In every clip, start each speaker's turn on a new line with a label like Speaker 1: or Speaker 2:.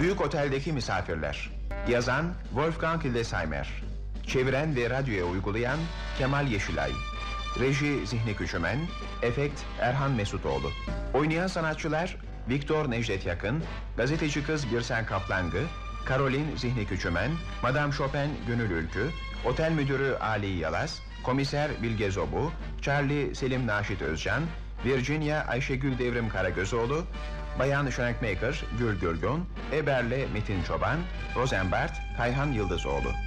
Speaker 1: Büyük Otel'deki Misafirler. Yazan Wolfgang Hildesheimer Çeviren ve radyoya uygulayan Kemal Yeşilay. Reji Zihni Küçümen Efekt Erhan Mesutoğlu. Oynayan sanatçılar Viktor Necdet Yakın Gazeteci kız Birsen Kaplangı Karolin Zihni Küçümen Madame Chopin Gönül Ülkü Otel Müdürü Ali Yalaz Komiser Bilge Zobu Charlie Selim Naşit Özcan Virginia Ayşegül Devrim Karagözoğlu, Bayan Schrankmaker Gül Gürgun, Eberle Metin Çoban, Rosenbart Kayhan Yıldızoğlu.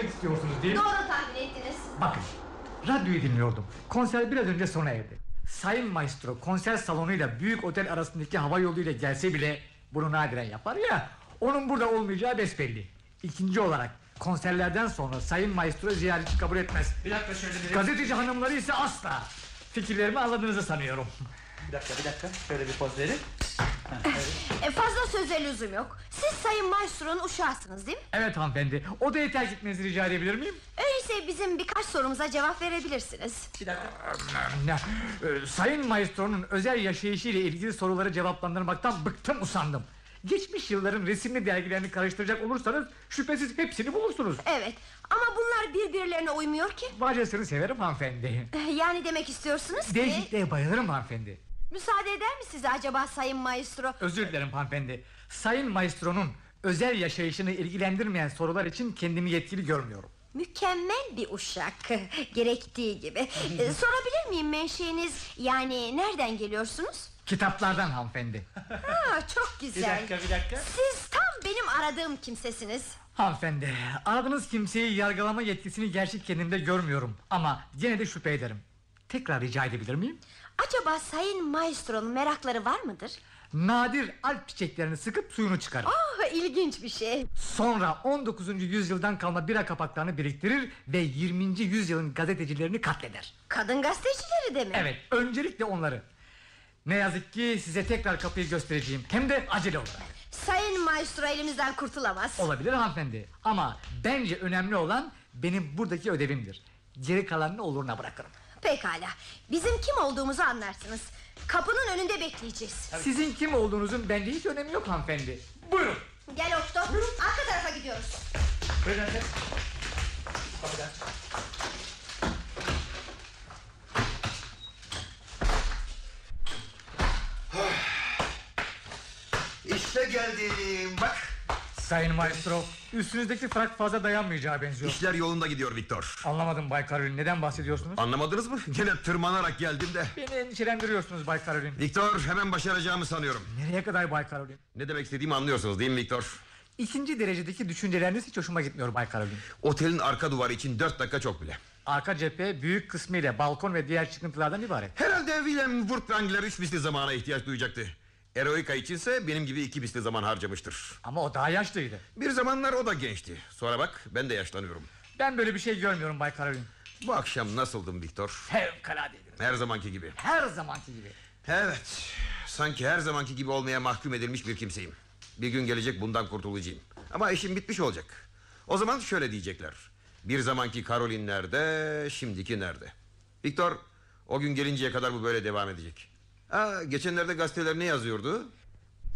Speaker 2: Görüşmek istiyorsunuz değil mi?
Speaker 3: Doğru tahmin ettiniz.
Speaker 2: Bakın, radyoyu dinliyordum. Konser biraz önce sona erdi. Sayın Maestro konser salonuyla büyük otel arasındaki hava yoluyla gelse bile bunu nadiren yapar ya. Onun burada olmayacağı besbelli. İkinci olarak konserlerden sonra Sayın Maestro ziyaretçi kabul etmez.
Speaker 4: Bir dakika şöyle bir...
Speaker 2: Gazeteci hanımları ise asla. Fikirlerimi anladığınızı sanıyorum.
Speaker 4: Bir dakika bir dakika. Şöyle bir poz verin.
Speaker 3: E, fazla söze lüzum yok. Siz Sayın Maestro'nun uşağısınız değil mi?
Speaker 2: Evet hanımefendi. Odaya terk etmenizi rica edebilir miyim?
Speaker 3: Öyleyse bizim birkaç sorumuza cevap verebilirsiniz.
Speaker 4: Bir dakika.
Speaker 2: Ne? Ee, Sayın Maestro'nun özel yaşayışı ile ilgili soruları cevaplandırmaktan bıktım usandım. Geçmiş yılların resimli dergilerini karıştıracak olursanız şüphesiz hepsini bulursunuz.
Speaker 3: Evet ama bunlar birbirlerine uymuyor ki.
Speaker 2: Bacasını severim hanımefendi.
Speaker 3: E, Yani demek istiyorsunuz ki...
Speaker 2: Değişikliğe bayılırım hanımefendi.
Speaker 3: Müsaade eder mi size acaba Sayın Maestro?
Speaker 2: Özür dilerim hanımefendi. Sayın Maestro'nun özel yaşayışını ilgilendirmeyen sorular için kendimi yetkili görmüyorum.
Speaker 3: Mükemmel bir uşak. Gerektiği gibi. E, sorabilir miyim menşeiniz? Yani nereden geliyorsunuz?
Speaker 2: Kitaplardan hanımefendi.
Speaker 3: Ha, çok
Speaker 4: Bir
Speaker 3: güzel.
Speaker 4: dakika bir dakika.
Speaker 3: Siz tam benim aradığım kimsesiniz.
Speaker 2: Hanımefendi aradığınız kimseyi yargılama yetkisini gerçek kendimde görmüyorum Ama gene de şüphe ederim Tekrar rica edebilir miyim?
Speaker 3: Acaba Sayın Maestro'nun merakları var mıdır?
Speaker 2: Nadir alp çiçeklerini sıkıp suyunu çıkarır
Speaker 3: Oh ilginç bir şey.
Speaker 2: Sonra 19. yüzyıldan kalma bira kapaklarını biriktirir Ve 20. yüzyılın gazetecilerini katleder
Speaker 3: Kadın gazetecileri de mi?
Speaker 2: Evet öncelikle onları Ne yazık ki size tekrar kapıyı göstereceğim Hem de acele olarak
Speaker 3: Sayın Maestro elimizden kurtulamaz.
Speaker 2: Olabilir hanımefendi Ama bence önemli olan benim buradaki ödevimdir Geri kalanını oluruna bırakırım
Speaker 3: Pekala. Bizim kim olduğumuzu anlarsınız. Kapının önünde bekleyeceğiz.
Speaker 2: Sizin kim olduğunuzun bence hiç önemi yok hanımefendi Buyurun
Speaker 3: Gel Okto. Arka tarafa gidiyoruz.
Speaker 4: Buyurun efendim. Kapıdan.
Speaker 5: İşte geldim bak
Speaker 2: Sayın Maestro Üstünüzdeki frak fazla dayanmayacağı benziyor.
Speaker 5: İşler yolunda gidiyor Viktor.
Speaker 2: Anlamadım Bay Karolin neden bahsediyorsunuz?
Speaker 5: Anlamadınız mı? Gene tırmanarak geldim de.
Speaker 2: Beni endişelendiriyorsunuz Bay Karolin.
Speaker 5: Viktor hemen başaracağımı sanıyorum.
Speaker 2: Nereye kadar Bay Karolin?
Speaker 5: Ne demek istediğimi anlıyorsunuz değil mi Viktor?
Speaker 2: İkinci derecedeki düşünceleriniz hiç hoşuma gitmiyor Bay Karolin.
Speaker 5: Otelin arka duvarı için dört dakika çok bile.
Speaker 2: Arka cephe büyük kısmıyla balkon ve diğer çıkıntılardan ibaret.
Speaker 5: Herhalde Willem Furtwängler üç misli zamana ihtiyaç duyacaktı Eroika içinse benim gibi iki misli zaman harcamıştır.
Speaker 2: Ama o daha yaşlıydı.
Speaker 5: Bir zamanlar o da gençti. Sonra bak ben de yaşlanıyorum.
Speaker 2: Ben böyle bir şey görmüyorum Bay Karolin.
Speaker 5: Bu akşam nasıldım Viktor?
Speaker 2: Fevkaladeydim
Speaker 5: Her zamanki gibi.
Speaker 2: Her zamanki gibi.
Speaker 5: Evet. Sanki her zamanki gibi olmaya mahkum edilmiş bir kimseyim. Bir gün gelecek bundan kurtulacağım. Ama işim bitmiş olacak. O zaman şöyle diyecekler. Bir zamanki Karolin nerede Şimdiki nerede? Viktor o gün gelinceye kadar bu böyle devam edecek Aa, Geçenlerde gazeteler ne yazıyordu.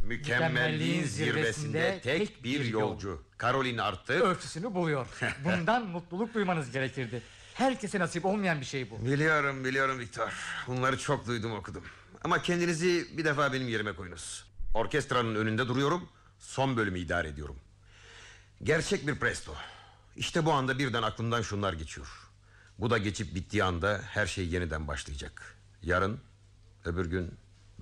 Speaker 5: Mükemmelliğin zirvesinde tek bir yolcu. Karolin artık
Speaker 2: Ölçüsünü buluyor. Bundan mutluluk duymanız gerekirdi. Herkese nasip olmayan bir şey bu.
Speaker 5: Biliyorum biliyorum Viktor. Bunları çok duydum okudum. Ama kendinizi bir defa benim yerime koyunuz. Orkestranın önünde duruyorum Son bölümü idare ediyorum. Gerçek bir presto. İşte bu anda birden aklımdan şunlar geçiyor. Bu da geçip bittiği anda Her şey yeniden başlayacak. Yarın Öbür gün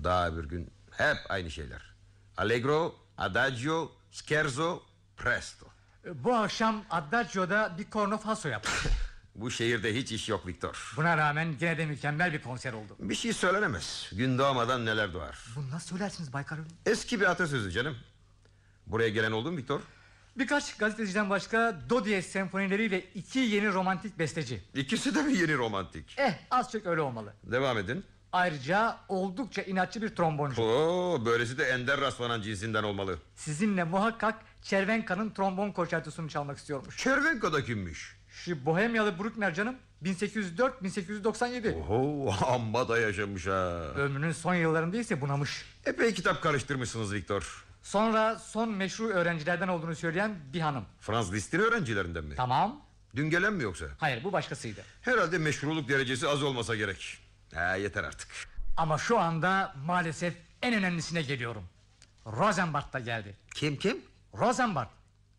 Speaker 5: Daha öbür gün Hep aynı şeyler Allegro Adagio Scherzo Presto
Speaker 2: Bu akşam Adagio'da bir korno faso yaptı
Speaker 5: Bu şehirde hiç iş yok Viktor
Speaker 2: Buna rağmen gene de mükemmel bir konser oldu
Speaker 5: Bir şey söylenemez Gün doğmadan neler doğar
Speaker 2: Bunu nasıl söylersiniz Bay Karolin?
Speaker 5: Eski bir atasözü canım Buraya gelen oldu mu Viktor
Speaker 2: Birkaç gazeteciden başka Do diyez senfonileriyle iki yeni romantik besteci.
Speaker 5: İkisi de mi yeni romantik?
Speaker 2: Eh az çok öyle olmalı.
Speaker 5: Devam edin.
Speaker 2: Ayrıca oldukça inatçı bir tromboncu.
Speaker 5: Oo, böylesi de ender rastlanan cinsinden olmalı.
Speaker 2: Sizinle muhakkak Çervenka'nın trombon konçertosunu çalmak istiyormuş.
Speaker 5: Çervenka'da kimmiş?
Speaker 2: Şu Bohemyalı Bruckner canım 1804-1897.
Speaker 5: Oho, amma da yaşamış ha.
Speaker 2: Ömrünün son yıllarında ise bunamış.
Speaker 5: Epey kitap karıştırmışsınız Viktor.
Speaker 2: Sonra son meşru öğrencilerden olduğunu söyleyen bir hanım.
Speaker 5: Franz Liszt'in öğrencilerinden mi?
Speaker 2: Tamam.
Speaker 5: Dün gelen mi yoksa?
Speaker 2: Hayır bu başkasıydı.
Speaker 5: Herhalde meşruluk derecesi az olmasa gerek. Ha, yeter artık.
Speaker 2: Ama şu anda maalesef en önemlisine geliyorum. Rosenbart da geldi.
Speaker 5: Kim kim?
Speaker 2: Rosenbart.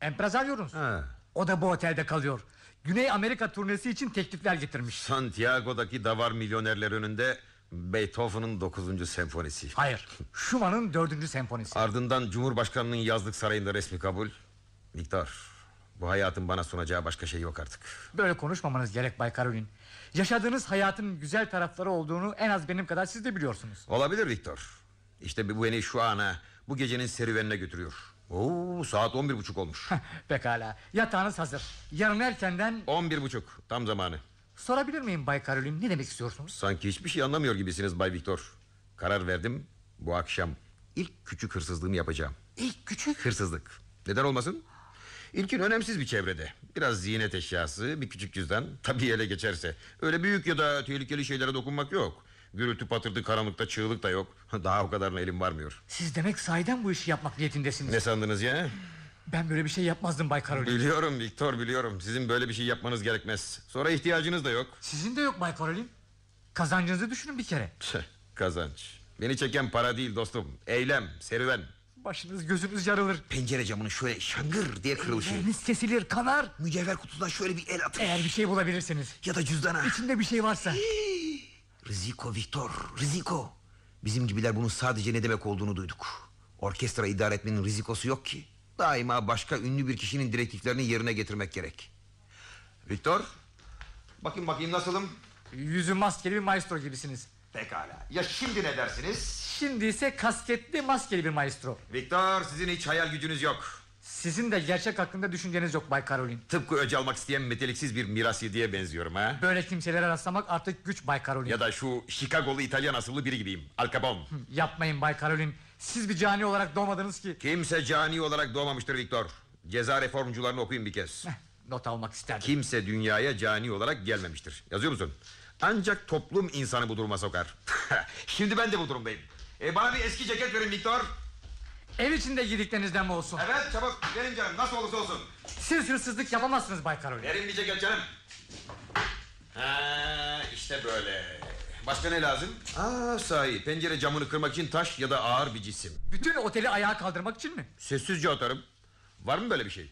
Speaker 2: Empresaryonuz.
Speaker 5: Ha,
Speaker 2: O da bu otelde kalıyor. Güney Amerika turnesi için teklifler getirmiş.
Speaker 5: Santiago'daki davar milyonerler önünde Beethoven'ın 9. senfonisi.
Speaker 2: Hayır. Schumann'ın dördüncü senfonisi.
Speaker 5: Ardından Cumhurbaşkanı'nın yazlık sarayında resmi kabul. Viktor, bu hayatın bana sunacağı başka şey yok artık.
Speaker 2: Böyle konuşmamanız gerek Bay Karolin. Yaşadığınız hayatın güzel tarafları olduğunu en az benim kadar siz de biliyorsunuz.
Speaker 5: Olabilir Viktor. İşte bu beni şu ana, bu gecenin serüvenine götürüyor. Oo, saat on bir buçuk olmuş.
Speaker 2: Pekala. Yatağınız hazır. Yarın erkenden
Speaker 5: On bir buçuk, tam zamanı.
Speaker 2: sorabilir miyim Bay Karolin ne demek istiyorsunuz?
Speaker 5: Sanki hiçbir şey anlamıyor gibisiniz Bay Viktor. Karar verdim, bu akşam ilk küçük hırsızlığımı yapacağım.
Speaker 2: İlk küçük.
Speaker 5: Hırsızlık. Neden olmasın? İlkin önemsiz bir çevrede. Biraz ziynet eşyası, bir küçük cüzdan. Tabii ele geçerse. Öyle büyük ya da tehlikeli şeylere dokunmak yok. Gürültü patırdı karanlıkta çığlık da yok. Daha o kadarına elim varmıyor.
Speaker 2: Siz demek sahiden bu işi yapmak niyetindesiniz.
Speaker 5: Ne sandınız ya?
Speaker 2: Ben böyle bir şey yapmazdım Bay Karolin.
Speaker 5: Biliyorum Viktor biliyorum. Sizin böyle bir şey yapmanız gerekmez. Sonra ihtiyacınız da yok.
Speaker 2: Sizin de yok Bay Karolin. Kazancınızı düşünün bir kere.
Speaker 5: Kazanç. Beni çeken para değil dostum. Eylem, serüven.
Speaker 2: Başınız gözünüz yarılır.
Speaker 5: Pencere camının şöyle şangır diye kırılışı.
Speaker 2: Eliniz kesilir kanar.
Speaker 5: Mücevher kutusundan şöyle bir el atış.
Speaker 2: Eğer bir şey bulabilirsiniz.
Speaker 5: Ya da cüzdana.
Speaker 2: İçinde bir şey varsa.
Speaker 5: Riziko Viktor, riziko. Bizim gibiler bunun sadece ne demek olduğunu duyduk. Orkestra idare etmenin rizikosu yok ki. Daima başka ünlü bir kişinin direktiflerini yerine getirmek gerek. Viktor, bakayım bakayım nasılım?
Speaker 2: Yüzü maskeli bir maestro gibisiniz.
Speaker 5: Pekala. Ya şimdi ne dersiniz?
Speaker 2: Şimdi ise kasketli maskeli bir maestro.
Speaker 5: Viktor, sizin hiç hayal gücünüz yok.
Speaker 2: Sizin de gerçek hakkında düşünceniz yok Bay Karolin.
Speaker 5: Tıpkı öc almak isteyen meteliksiz bir miras yediye benziyorum ha.
Speaker 2: Böyle kimselere rastlamak artık güç Bay Karolin.
Speaker 5: Ya da şu Chicago'lu İtalyan asıllı biri gibiyim. Al Capone.
Speaker 2: Yapmayın Bay Karolin. Siz bir cani olarak doğmadınız ki.
Speaker 5: Kimse cani olarak doğmamıştır Viktor. Ceza reformcularını okuyun bir kez.
Speaker 2: Not almak isterdim.
Speaker 5: Kimse dünyaya cani olarak gelmemiştir. Yazıyor musun? Ancak toplum insanı bu duruma sokar. Şimdi ben de bu durumdayım. E, bana bir eski ceket verin Viktor.
Speaker 2: Ev içinde giydiklerinizden mi olsun?
Speaker 5: Evet çabuk verin canım nasıl olursa olsun.
Speaker 2: Siz hırsızlık yapamazsınız Bay Karolin.
Speaker 5: Verin bir ceket canım. Ha, işte böyle. Başka ne lazım? Aa sahi pencere camını kırmak için taş ya da ağır bir cisim.
Speaker 2: Bütün oteli ayağa kaldırmak için mi?
Speaker 5: Sessizce atarım. Var mı böyle bir şey?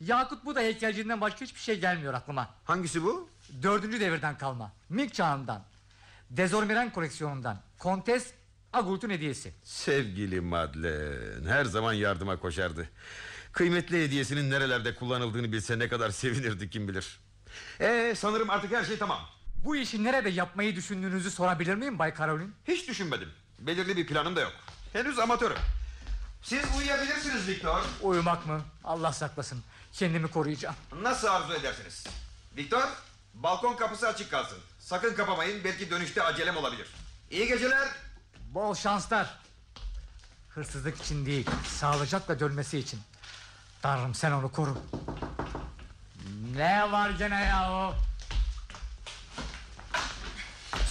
Speaker 2: Yakut Buda heykelcinden başka hiçbir şey gelmiyor aklıma.
Speaker 5: Hangisi bu?
Speaker 2: Dördüncü devirden kalma. Ming çağından. Dezormiren koleksiyonundan. Kontes Agult'un hediyesi.
Speaker 5: Sevgili Madlen her zaman yardıma koşardı. Kıymetli hediyesinin nerelerde kullanıldığını bilse ne kadar sevinirdi kim bilir. Ee, sanırım artık her şey tamam.
Speaker 2: Bu işi nerede yapmayı düşündüğünüzü sorabilir miyim Bay Karolin?
Speaker 5: Hiç düşünmedim. Belirli bir planım da yok. Henüz amatörüm. Siz uyuyabilirsiniz Viktor.
Speaker 2: Uyumak mı? Allah saklasın. Kendimi koruyacağım.
Speaker 5: Nasıl arzu edersiniz? Viktor, balkon kapısı açık kalsın. Sakın kapamayın belki dönüşte acelem olabilir. İyi geceler.
Speaker 2: Bol şanslar. Hırsızlık için değil, sağlıcakla dönmesi için. Tanrım sen onu koru. Ne var gene ya o?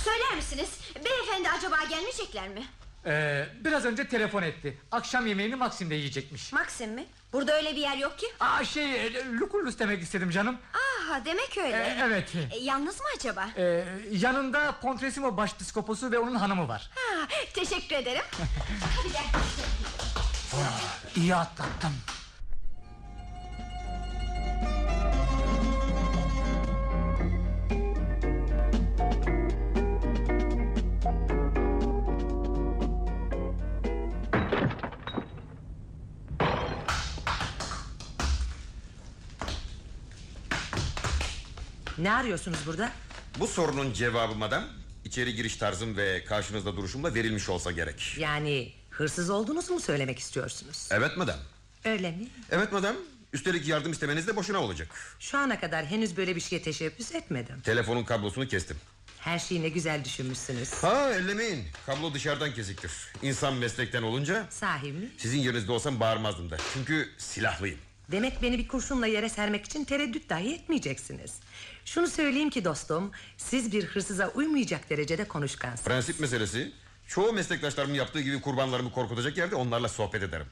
Speaker 3: Söyler misiniz? Beyefendi acaba gelmeyecekler mi?
Speaker 2: Ee, biraz önce telefon etti. Akşam yemeğini Maksim'de yiyecekmiş.
Speaker 3: Maxim mi? Burada öyle bir yer yok ki.
Speaker 2: Aa şey, e, Lucullus demek istedim canım.
Speaker 3: Aha demek öyle.
Speaker 2: Ee, evet.
Speaker 3: E, yalnız mı acaba?
Speaker 2: Ee, yanında Pontresimo başpiskoposu ve onun hanımı var.
Speaker 3: Ha, teşekkür ederim. Hadi gel.
Speaker 2: İyi atlattım.
Speaker 6: Ne arıyorsunuz burada?
Speaker 5: Bu sorunun cevabı madem içeri giriş tarzım ve karşınızda duruşumla verilmiş olsa gerek.
Speaker 6: Yani hırsız olduğunuzu mu söylemek istiyorsunuz?
Speaker 5: Evet madem.
Speaker 6: Öyle mi?
Speaker 5: Evet madem. Üstelik yardım istemeniz de boşuna olacak.
Speaker 6: Şu ana kadar henüz böyle bir şeye teşebbüs etmedim.
Speaker 5: Telefonun kablosunu kestim.
Speaker 6: Her şeyi ne güzel düşünmüşsünüz.
Speaker 5: Ha ellemeyin. Kablo dışarıdan kesiktir. İnsan meslekten olunca
Speaker 6: Sahi mi?
Speaker 5: sizin yerinizde olsam bağırmazdım da. Çünkü silahlıyım.
Speaker 6: Demek beni bir kurşunla yere sermek için tereddüt dahi etmeyeceksiniz. Şunu söyleyeyim ki dostum, siz bir hırsıza uymayacak derecede konuşkansınız.
Speaker 5: Prensip meselesi. Çoğu meslektaşlarımın yaptığı gibi kurbanlarımı korkutacak yerde onlarla sohbet ederim.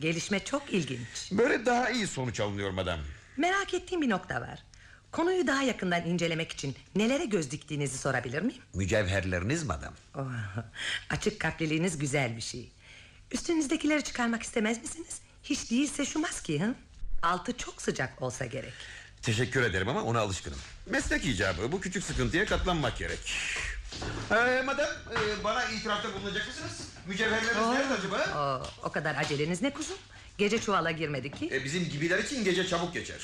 Speaker 6: Gelişme çok ilginç.
Speaker 5: Böyle daha iyi sonuç alınıyor madam.
Speaker 6: Merak ettiğim bir nokta var. Konuyu daha yakından incelemek için nelere göz diktiğinizi sorabilir miyim?
Speaker 5: Mücevherleriniz madam.
Speaker 6: Oh, açık kalpliliğiniz güzel bir şey. Üstünüzdekileri çıkarmak istemez misiniz? Hiç değilse şu maskeyi. Hı? Altı çok sıcak olsa gerek.
Speaker 5: Teşekkür ederim ama ona alışkınım. Meslek icabı bu küçük sıkıntıya katlanmak gerek. Ee, madam e, bana itirafta bulunacak mısınız? Mücevherleriniz nerede acaba?
Speaker 6: Oo, o kadar aceleniz ne kuzum? Gece çuvala girmedik ki.
Speaker 5: E, bizim gibiler için gece çabuk geçer.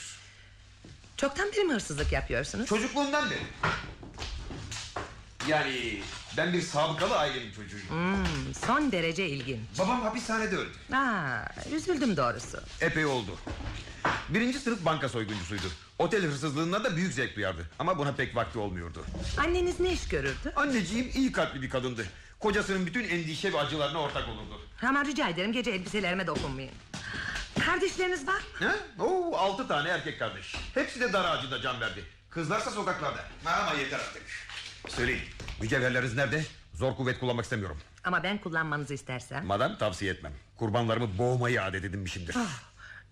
Speaker 6: Çoktan beri mi hırsızlık yapıyorsunuz?
Speaker 5: Çocukluğumdan beri. Yani ben bir sabıkalı ailenin çocuğuyum.
Speaker 6: Hmm, son derece ilginç.
Speaker 5: Babam hapishanede öldü.
Speaker 6: Aa, üzüldüm doğrusu.
Speaker 5: Epey oldu. Birinci sınıf banka soyguncusuydu. Otel hırsızlığından da büyük zevk duyardı. Ama buna pek vakti olmuyordu.
Speaker 6: Anneniz ne iş görürdü?
Speaker 5: Anneciğim iyi kalpli bir kadındı. Kocasının bütün endişe ve acılarına ortak olurdu.
Speaker 6: Ama rica ederim gece elbiselerime dokunmayın. Kardeşleriniz var mı?
Speaker 5: Oo, altı tane erkek kardeş. Hepsi de dar ağacında can verdi. Kızlarsa sokaklarda. Ama yeter artık. Söyleyin. Mücevherleriniz nerede? Zor kuvvet kullanmak istemiyorum.
Speaker 6: Ama ben kullanmanızı istersem.
Speaker 5: Madam tavsiye etmem. Kurbanlarımı boğmayı adet edinmişimdir.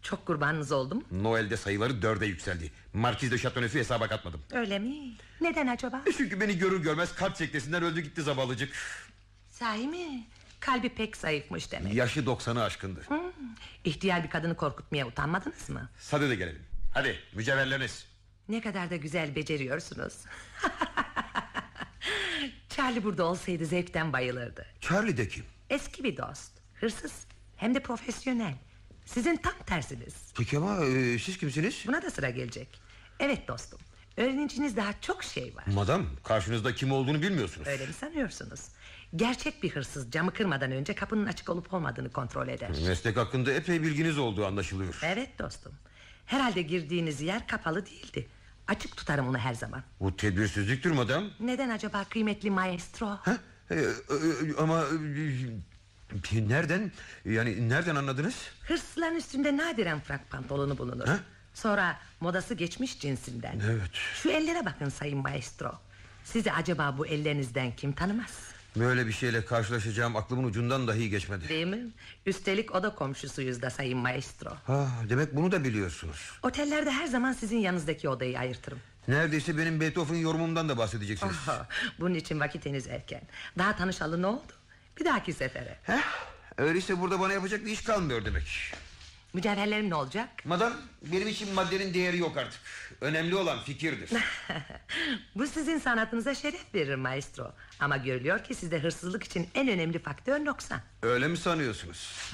Speaker 6: Çok kurbanınız oldum.
Speaker 5: Noel'de sayıları dörde yükseldi. Markiz de Chateauneuf'u hesaba katmadım.
Speaker 6: Öyle mi? Neden acaba?
Speaker 5: E Çünkü beni görür görmez kalp sektesinden öldü gitti zavallıcık.
Speaker 6: Sahi mi? Kalbi pek zayıfmış demek.
Speaker 5: Yaşı 90'ı aşkındı.
Speaker 6: Hmm, İhtiyar bir kadını korkutmaya utanmadınız mı?
Speaker 5: Hadi de gelelim. Hadi mücevherleriniz.
Speaker 6: Ne kadar da güzel beceriyorsunuz. Charlie burada olsaydı zevkten bayılırdı.
Speaker 5: Charlie de kim?
Speaker 6: Eski bir dost. Hırsız. Hem de profesyonel. Sizin tam tersiniz.
Speaker 5: Peki ama e, siz kimsiniz?
Speaker 6: Buna da sıra gelecek. Evet dostum. Öğreneceğiniz daha çok şey var.
Speaker 5: Madam karşınızda kim olduğunu bilmiyorsunuz.
Speaker 6: Öyle mi sanıyorsunuz? Gerçek bir hırsız camı kırmadan önce kapının açık olup olmadığını kontrol eder.
Speaker 5: Meslek hakkında epey bilginiz olduğu anlaşılıyor.
Speaker 6: Evet dostum. Herhalde girdiğiniz yer kapalı değildi. Açık tutarım onu her zaman.
Speaker 5: Bu tedbirsizliktir madam.
Speaker 6: Neden acaba kıymetli maestro?
Speaker 5: Ha? E, e, e, ama e, nereden yani nereden anladınız?
Speaker 6: Hırsızların üstünde nadiren frak pantolonu bulunur.
Speaker 5: Ha?
Speaker 6: Sonra modası geçmiş cinsinden.
Speaker 5: Evet.
Speaker 6: Şu ellere bakın sayın maestro. Sizi acaba bu ellerinizden kim tanımaz?
Speaker 5: Böyle bir şeyle karşılaşacağım aklımın ucundan dahi geçmedi.
Speaker 6: Değil mi? Üstelik o da komşusuyuz da sayın maestro.
Speaker 5: Ha, demek bunu da biliyorsunuz.
Speaker 6: Otellerde her zaman sizin yanınızdaki odayı ayırtırım.
Speaker 5: Neredeyse benim Beethoven yorumumdan da bahsedeceksiniz.
Speaker 6: Aha, bunun için vakit henüz erken. Daha tanışalı ne oldu? Bir dahaki sefere.
Speaker 5: Heh, öyleyse burada bana yapacak bir iş kalmıyor demek.
Speaker 6: Mücevherlerim ne olacak?
Speaker 5: Madam benim için maddenin değeri yok artık. Önemli olan fikirdir.
Speaker 6: Bu sizin sanatınıza şeref verir maestro. Ama görülüyor ki sizde hırsızlık için en önemli faktör noksan.
Speaker 5: Öyle mi sanıyorsunuz?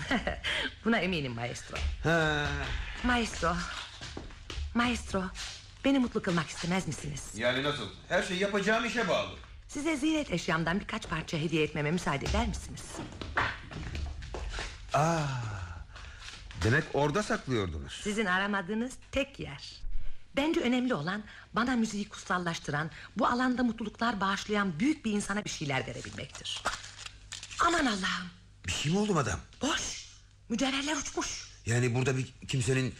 Speaker 6: Buna eminim maestro.
Speaker 5: Ha,
Speaker 6: Maestro. Maestro. Beni mutlu kılmak istemez misiniz?
Speaker 5: yani nasıl? Her şey yapacağım işe bağlı.
Speaker 6: Size ziynet eşyamdan birkaç parça hediye etmeme müsaade eder misiniz?
Speaker 5: Demek orada saklıyordunuz.
Speaker 6: Sizin aramadığınız tek yer. Bence önemli olan bana müziği kutsallaştıran, bu alanda mutluluklar bağışlayan büyük bir insana bir şeyler verebilmektir. Aman Allah'ım.
Speaker 5: Bir şey mi oldu madam?
Speaker 6: Boş. Mücevherler uçmuş.
Speaker 5: Yani burada bir kimsenin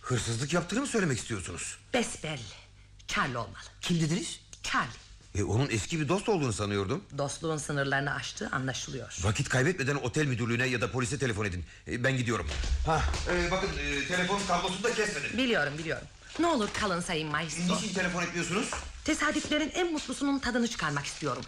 Speaker 5: hırsızlık yaptığını mı söylemek istiyorsunuz?
Speaker 6: Besbelli. Charlie olmalı.
Speaker 5: Kim dediniz?
Speaker 6: Charlie.
Speaker 5: E, onun eski bir dost olduğunu sanıyordum.
Speaker 6: Dostluğun sınırlarını aştığı anlaşılıyor.
Speaker 5: Vakit kaybetmeden otel müdürlüğüne ya da polise telefon edin. E, ben gidiyorum. Ha, e, bakın e, telefon kablosunu da kesmedim.
Speaker 6: Biliyorum biliyorum. Ne olur kalın sayın maestro.
Speaker 5: Niçin telefon etmiyorsunuz?
Speaker 6: Tesadüflerin en mutlusunun tadını çıkarmak istiyorum.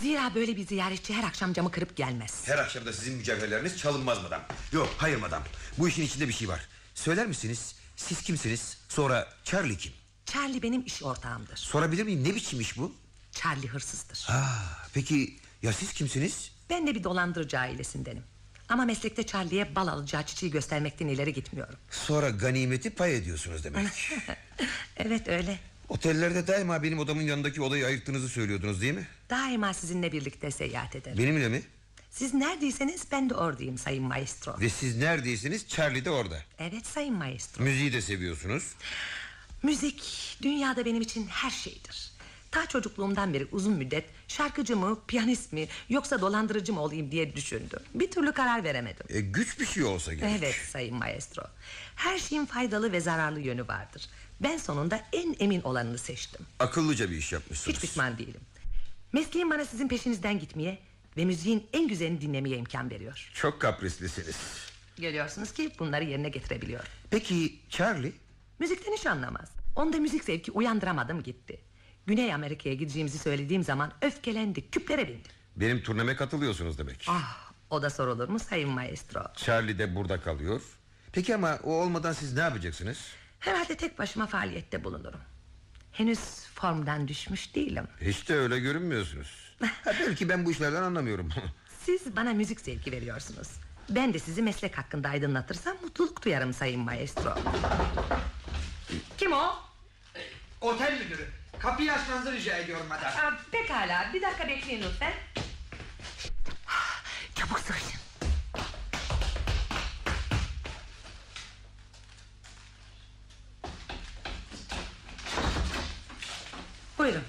Speaker 6: Zira böyle bir ziyaretçi her akşam camı kırıp gelmez.
Speaker 5: Her akşam da sizin mücevherleriniz çalınmaz madam. Yok hayır madam. Bu işin içinde bir şey var. Söyler misiniz? Siz kimsiniz? Sonra Charlie kim?
Speaker 6: Charlie benim iş ortağımdır.
Speaker 5: Sorabilir miyim ne biçim iş bu?
Speaker 6: Charlie hırsızdır.
Speaker 5: Ha, peki ya siz kimsiniz?
Speaker 6: Ben de bir dolandırıcı ailesindenim. Ama meslekte Charlie'ye bal alacağı çiçeği göstermekten ileri gitmiyorum.
Speaker 5: Sonra ganimeti pay ediyorsunuz demek.
Speaker 6: evet öyle.
Speaker 5: Otellerde daima benim odamın yanındaki odayı ayırttığınızı söylüyordunuz değil mi?
Speaker 6: Daima sizinle birlikte seyahat ederim.
Speaker 5: Benimle mi?
Speaker 6: Siz neredeyseniz ben de oradayım sayın maestro.
Speaker 5: Ve siz neredeyseniz Charlie de orada.
Speaker 6: Evet sayın maestro.
Speaker 5: Müziği de seviyorsunuz.
Speaker 6: Müzik dünyada benim için her şeydir. Ta çocukluğumdan beri uzun müddet şarkıcı mı, piyanist mi yoksa dolandırıcı mı olayım diye düşündüm. Bir türlü karar veremedim.
Speaker 5: E, güç bir şey olsa gerek.
Speaker 6: Evet sayın maestro. Her şeyin faydalı ve zararlı yönü vardır. Ben sonunda en emin olanını seçtim.
Speaker 5: Akıllıca bir iş yapmışsınız.
Speaker 6: Hiç pişman değilim. Mesleğim bana sizin peşinizden gitmeye ve müziğin en güzelini dinlemeye imkan veriyor.
Speaker 5: Çok kaprislisiniz.
Speaker 6: Görüyorsunuz ki bunları yerine getirebiliyorum.
Speaker 5: Peki Charlie?
Speaker 6: Müzikten hiç anlamaz. Onda müzik zevki uyandıramadım gitti. Güney Amerika'ya gideceğimizi söylediğim zaman öfkelendi, küplere bindi.
Speaker 5: Benim turneme katılıyorsunuz demek.
Speaker 6: Ah, o da sorulur mu sayın maestro?
Speaker 5: Charlie de burada kalıyor. Peki ama o olmadan siz ne yapacaksınız?
Speaker 6: Herhalde tek başıma faaliyette bulunurum. Henüz formdan düşmüş değilim.
Speaker 5: Hiç de öyle görünmüyorsunuz. Ha, belki ben bu işlerden anlamıyorum.
Speaker 6: Siz bana müzik zevki veriyorsunuz. Ben de sizi meslek hakkında aydınlatırsam mutluluk duyarım sayın maestro. Kim o?
Speaker 2: Otel müdürü. Kapıyı açmanızı rica ediyorum madem.
Speaker 6: Aa, pekala bir dakika bekleyin lütfen. Çabuk sığışın. Buyurun.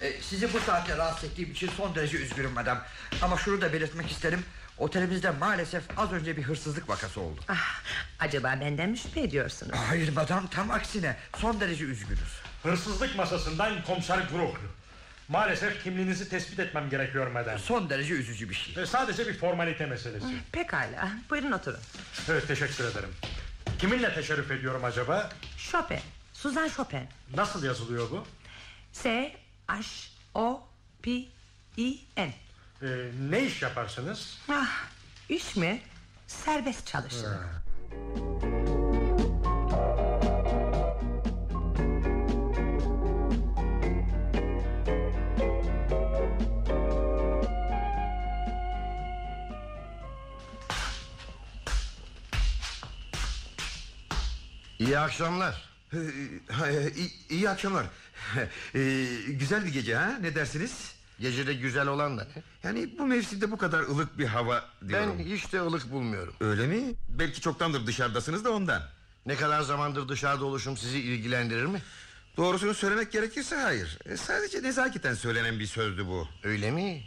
Speaker 7: E, sizi bu saatte rahatsız ettiğim için son derece üzgünüm madam. Ama şunu da belirtmek isterim. Otelimizde maalesef az önce bir hırsızlık vakası oldu.
Speaker 6: Ah, acaba benden mi şüphe ediyorsunuz?
Speaker 7: Hayır madam tam aksine son derece üzgünüz.
Speaker 4: Hırsızlık masasından komiser Gruch. Maalesef kimliğinizi tespit etmem gerekiyor madem.
Speaker 7: Son derece üzücü bir şey.
Speaker 4: Ve sadece bir formalite meselesi.
Speaker 6: Pekala buyurun oturun.
Speaker 4: Evet teşekkür ederim. Kiminle teşerrüf ediyorum acaba?
Speaker 6: Chopin. Suzan Chopin.
Speaker 4: Nasıl yazılıyor bu?
Speaker 6: S H O P I N.
Speaker 4: Ee, ne iş yaparsınız?
Speaker 6: Ah, iş mi? Serbest çalışırım.
Speaker 8: İyi akşamlar.
Speaker 5: Ee, e, iyi, iyi akşamlar. Ee, güzel bir gece ha ne dersiniz?
Speaker 8: Gecede güzel olan da ne?
Speaker 5: Yani bu mevsimde bu kadar ılık bir hava diyorum.
Speaker 8: Ben hiç de ılık bulmuyorum.
Speaker 5: Öyle mi? Belki çoktandır dışarıdasınız da ondan.
Speaker 8: Ne kadar zamandır dışarıda oluşum sizi ilgilendirir mi?
Speaker 5: Doğrusunu söylemek gerekirse hayır. E, sadece nezaketen söylenen bir sözdü bu.
Speaker 8: Öyle mi?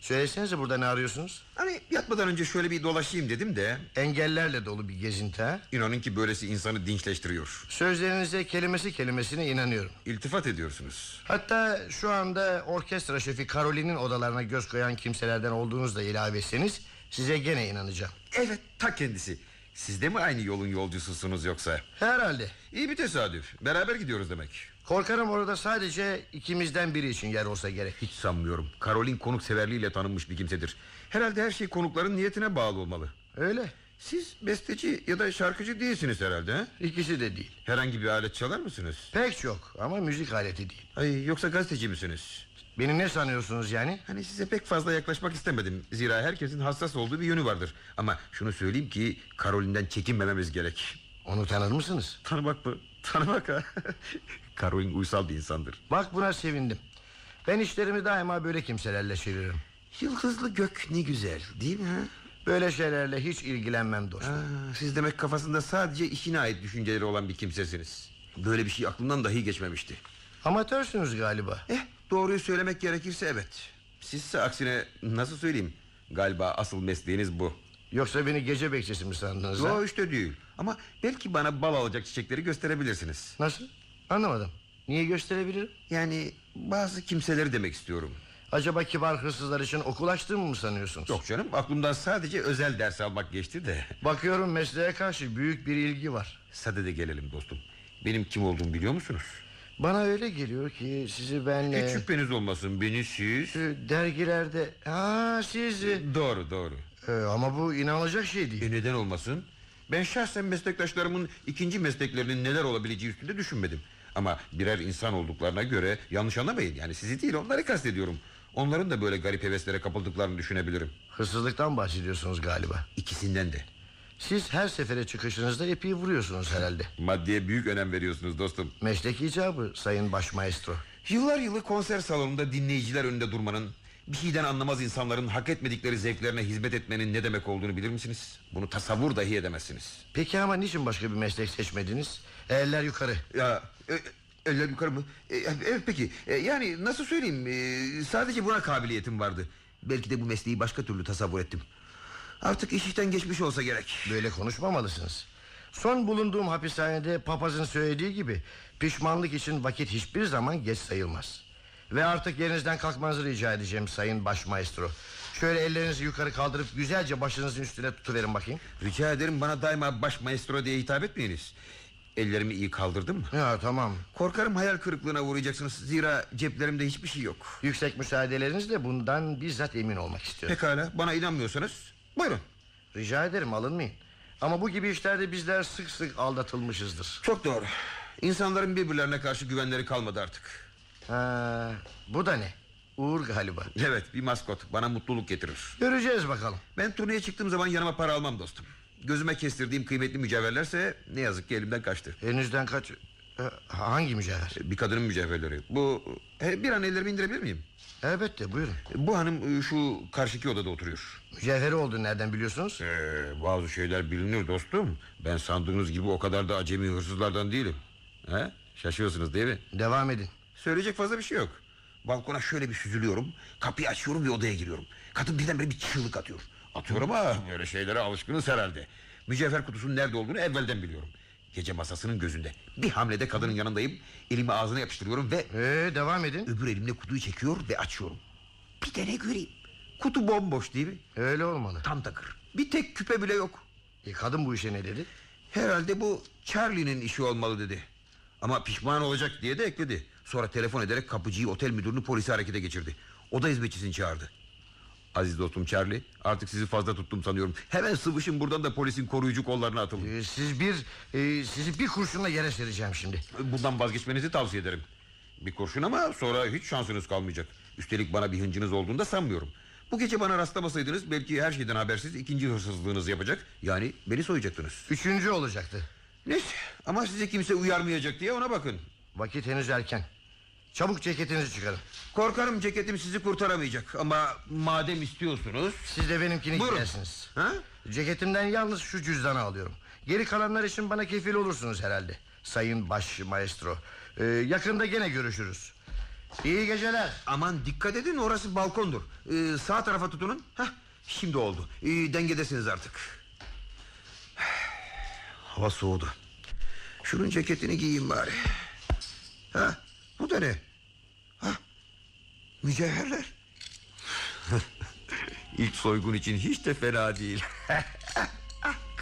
Speaker 8: Söylesenize burada ne arıyorsunuz?
Speaker 5: Hani yatmadan önce şöyle bir dolaşayım dedim de...
Speaker 8: Engellerle dolu bir gezinti ha?
Speaker 5: ...inanın ki böylesi insanı dinçleştiriyor.
Speaker 8: Sözlerinize kelimesi kelimesine inanıyorum.
Speaker 5: İltifat ediyorsunuz.
Speaker 8: Hatta şu anda orkestra şefi Karolin'in odalarına göz koyan kimselerden olduğunuzda ilave etseniz... ...size gene inanacağım.
Speaker 5: Evet ta kendisi. Siz de mi aynı yolun yolcususunuz yoksa?
Speaker 8: Herhalde.
Speaker 5: İyi bir tesadüf. Beraber gidiyoruz demek.
Speaker 8: Korkarım orada sadece ikimizden biri için yer olsa gerek.
Speaker 5: Hiç sanmıyorum. Karolin konukseverliğiyle tanınmış bir kimsedir. Herhalde her şey konukların niyetine bağlı olmalı.
Speaker 8: Öyle.
Speaker 5: Siz besteci ya da şarkıcı değilsiniz herhalde. He?
Speaker 8: İkisi de değil.
Speaker 5: Herhangi bir alet çalar mısınız?
Speaker 8: Pek çok ama müzik aleti değil.
Speaker 5: Ay, yoksa gazeteci misiniz?
Speaker 8: Beni ne sanıyorsunuz yani?
Speaker 5: Hani size pek fazla yaklaşmak istemedim. Zira herkesin hassas olduğu bir yönü vardır. Ama şunu söyleyeyim ki Karolin'den çekinmememiz gerek.
Speaker 8: Onu tanır mısınız?
Speaker 5: Tanımak mı? Tanımak ha. Karolin uysal bir insandır.
Speaker 8: Bak buna sevindim. Ben işlerimi daima böyle kimselerle çeviririm.
Speaker 5: Yıldızlı gök ne güzel değil mi? Ha?
Speaker 8: Böyle şeylerle hiç ilgilenmem dostum.
Speaker 5: Aa, siz demek kafasında sadece işine ait düşünceleri olan bir kimsesiniz. Böyle bir şey aklımdan dahi geçmemişti.
Speaker 8: Amatörsünüz galiba.
Speaker 5: Eh doğruyu söylemek gerekirse evet. Sizse aksine nasıl söyleyeyim? Galiba asıl mesleğiniz bu.
Speaker 8: Yoksa beni gece bekçisi mi sandınız? ha?
Speaker 5: Yo işte değil. Ama belki bana bal alacak çiçekleri gösterebilirsiniz.
Speaker 8: Nasıl? Anlamadım. Niye gösterebilirim?
Speaker 5: Yani bazı kimseleri demek istiyorum.
Speaker 8: Acaba kibar hırsızlar için okul açtığımı mı sanıyorsunuz?
Speaker 5: Yok canım aklımdan sadece özel ders almak geçti de.
Speaker 8: Bakıyorum mesleğe karşı büyük bir ilgi var.
Speaker 5: Sadede gelelim dostum. Benim kim olduğumu biliyor musunuz?
Speaker 8: Bana öyle geliyor ki sizi ben...
Speaker 5: Hiç şüpheniz olmasın beni siz...
Speaker 8: e, dergilerde... Ha siz... e,
Speaker 5: Doğru doğru.
Speaker 8: e, ama bu inanılacak şey değil.
Speaker 5: E neden olmasın? Ben şahsen meslektaşlarımın ikinci mesleklerinin neler olabileceği üstünde düşünmedim. Ama birer insan olduklarına göre yanlış anlamayın. Yani sizi değil onları kastediyorum. Onların da böyle garip heveslere kapıldıklarını düşünebilirim.
Speaker 8: Hırsızlıktan bahsediyorsunuz galiba.
Speaker 5: İkisinden de.
Speaker 8: Siz her sefere çıkışınızda epey vuruyorsunuz herhalde.
Speaker 5: Maddeye büyük önem veriyorsunuz dostum.
Speaker 8: Meslek icabı sayın baş maestro.
Speaker 5: Yıllar yılı konser salonunda dinleyiciler önünde durmanın... Bir şeyden anlamaz insanların hak etmedikleri zevklerine hizmet etmenin ne demek olduğunu bilir misiniz? Bunu tasavvur dahi edemezsiniz.
Speaker 8: Peki ama niçin başka bir meslek seçmediniz? Eller yukarı.
Speaker 5: Ya eller yukarı mı? E, evet peki. E, yani nasıl söyleyeyim? E, sadece buna kabiliyetim vardı. Belki de bu mesleği başka türlü tasavvur ettim. Artık iş işten geçmiş olsa gerek.
Speaker 8: Böyle konuşmamalısınız. Son bulunduğum hapishanede papazın söylediği gibi pişmanlık için vakit hiçbir zaman geç sayılmaz. Ve artık yerinizden kalkmanızı rica edeceğim sayın baş maestro. Şöyle ellerinizi yukarı kaldırıp güzelce başınızın üstüne tutuverin bakayım.
Speaker 5: Rica ederim bana daima baş maestro diye hitap etmeyiniz. Ellerimi iyi kaldırdım mı?
Speaker 8: Ya tamam.
Speaker 5: Korkarım hayal kırıklığına uğrayacaksınız. Zira ceplerimde hiçbir şey yok.
Speaker 8: Yüksek müsaadelerinizle bundan bizzat emin olmak istiyorum.
Speaker 5: Pekala bana inanmıyorsanız buyurun.
Speaker 8: Rica ederim alınmayın. Ama bu gibi işlerde bizler sık sık aldatılmışızdır.
Speaker 5: Çok doğru. İnsanların birbirlerine karşı güvenleri kalmadı artık.
Speaker 8: Ha, bu da ne? Uğur galiba.
Speaker 5: Evet bir maskot bana mutluluk getirir.
Speaker 8: Göreceğiz bakalım.
Speaker 5: Ben turneye çıktığım zaman yanıma para almam dostum. Gözüme kestirdiğim kıymetli mücevherlerse ne yazık ki elimden kaçtı.
Speaker 8: Henüzden kaç... E, Hangi mücevher?
Speaker 5: Bir kadının mücevherleri. Bu e, bir an ellerimi indirebilir miyim?
Speaker 8: Elbette buyurun.
Speaker 5: Bu hanım e, şu karşıki odada oturuyor.
Speaker 8: Mücevheri olduğunu nereden biliyorsunuz?
Speaker 5: Ee, bazı şeyler bilinir dostum. Ben sandığınız gibi o kadar da acemi hırsızlardan değilim. He? Şaşıyorsunuz değil mi?
Speaker 8: Devam edin.
Speaker 5: Söyleyecek fazla bir şey yok. Balkona şöyle bir süzülüyorum. Kapıyı açıyorum ve odaya giriyorum. Kadın birdenbire bir çığlık atıyor. Atıyor ama böyle şeylere alışkınız herhalde. Mücevher kutusunun nerede olduğunu evvelden biliyorum. Gece masasının gözünde. Bir hamlede kadının yanındayım. Elimi ağzına yapıştırıyorum ve
Speaker 8: Ee, devam edin.
Speaker 5: öbür elimle kutuyu çekiyor ve açıyorum. Bir de ne göreyim? Kutu bomboş değil mi?
Speaker 8: Öyle olmalı.
Speaker 5: Tam takır. Bir tek küpe bile yok.
Speaker 8: E, kadın bu işe ne dedi?
Speaker 5: Herhalde bu Charlie'nin işi olmalı dedi. Ama pişman olacak diye de ekledi. Sonra telefon ederek kapıcıyı, otel müdürünü polisi harekete geçirdi. O da hizmetçisini çağırdı. Aziz dostum Charlie, artık sizi fazla tuttum sanıyorum. Hemen sıvışın buradan da polisin koruyucu kollarına atılın.
Speaker 8: Ee, siz bir e, sizi bir kurşunla yere sereceğim şimdi.
Speaker 5: Bundan vazgeçmenizi tavsiye ederim. Bir kurşun ama sonra hiç şansınız kalmayacak. Üstelik bana bir hıncınız olduğunu da sanmıyorum. Bu gece bana rastlamasaydınız belki her şeyden habersiz ikinci hırsızlığınızı yapacak. Yani beni soyacaktınız.
Speaker 8: Üçüncü olacaktı.
Speaker 5: Neyse ama size kimse uyarmayacak diye ona bakın.
Speaker 8: Vakit henüz erken. Çabuk ceketinizi çıkarın.
Speaker 5: Korkarım ceketim sizi kurtaramayacak ama madem istiyorsunuz...
Speaker 8: Siz de benimkini
Speaker 5: Buyurun.
Speaker 8: giyersiniz.
Speaker 5: Ha?
Speaker 8: Ceketimden yalnız şu cüzdanı alıyorum. Geri kalanlar için bana kefil olursunuz herhalde. Sayın baş maestro. Ee, yakında gene görüşürüz. İyi geceler.
Speaker 5: Aman dikkat edin orası balkondur. Ee, sağ tarafa tutunun. Hah, şimdi oldu. Ee, dengedesiniz artık. Hava soğudu. Şunun ceketini giyeyim bari. Ha, bu da ne? Ha, mücevherler. İlk soygun için hiç de fena değil.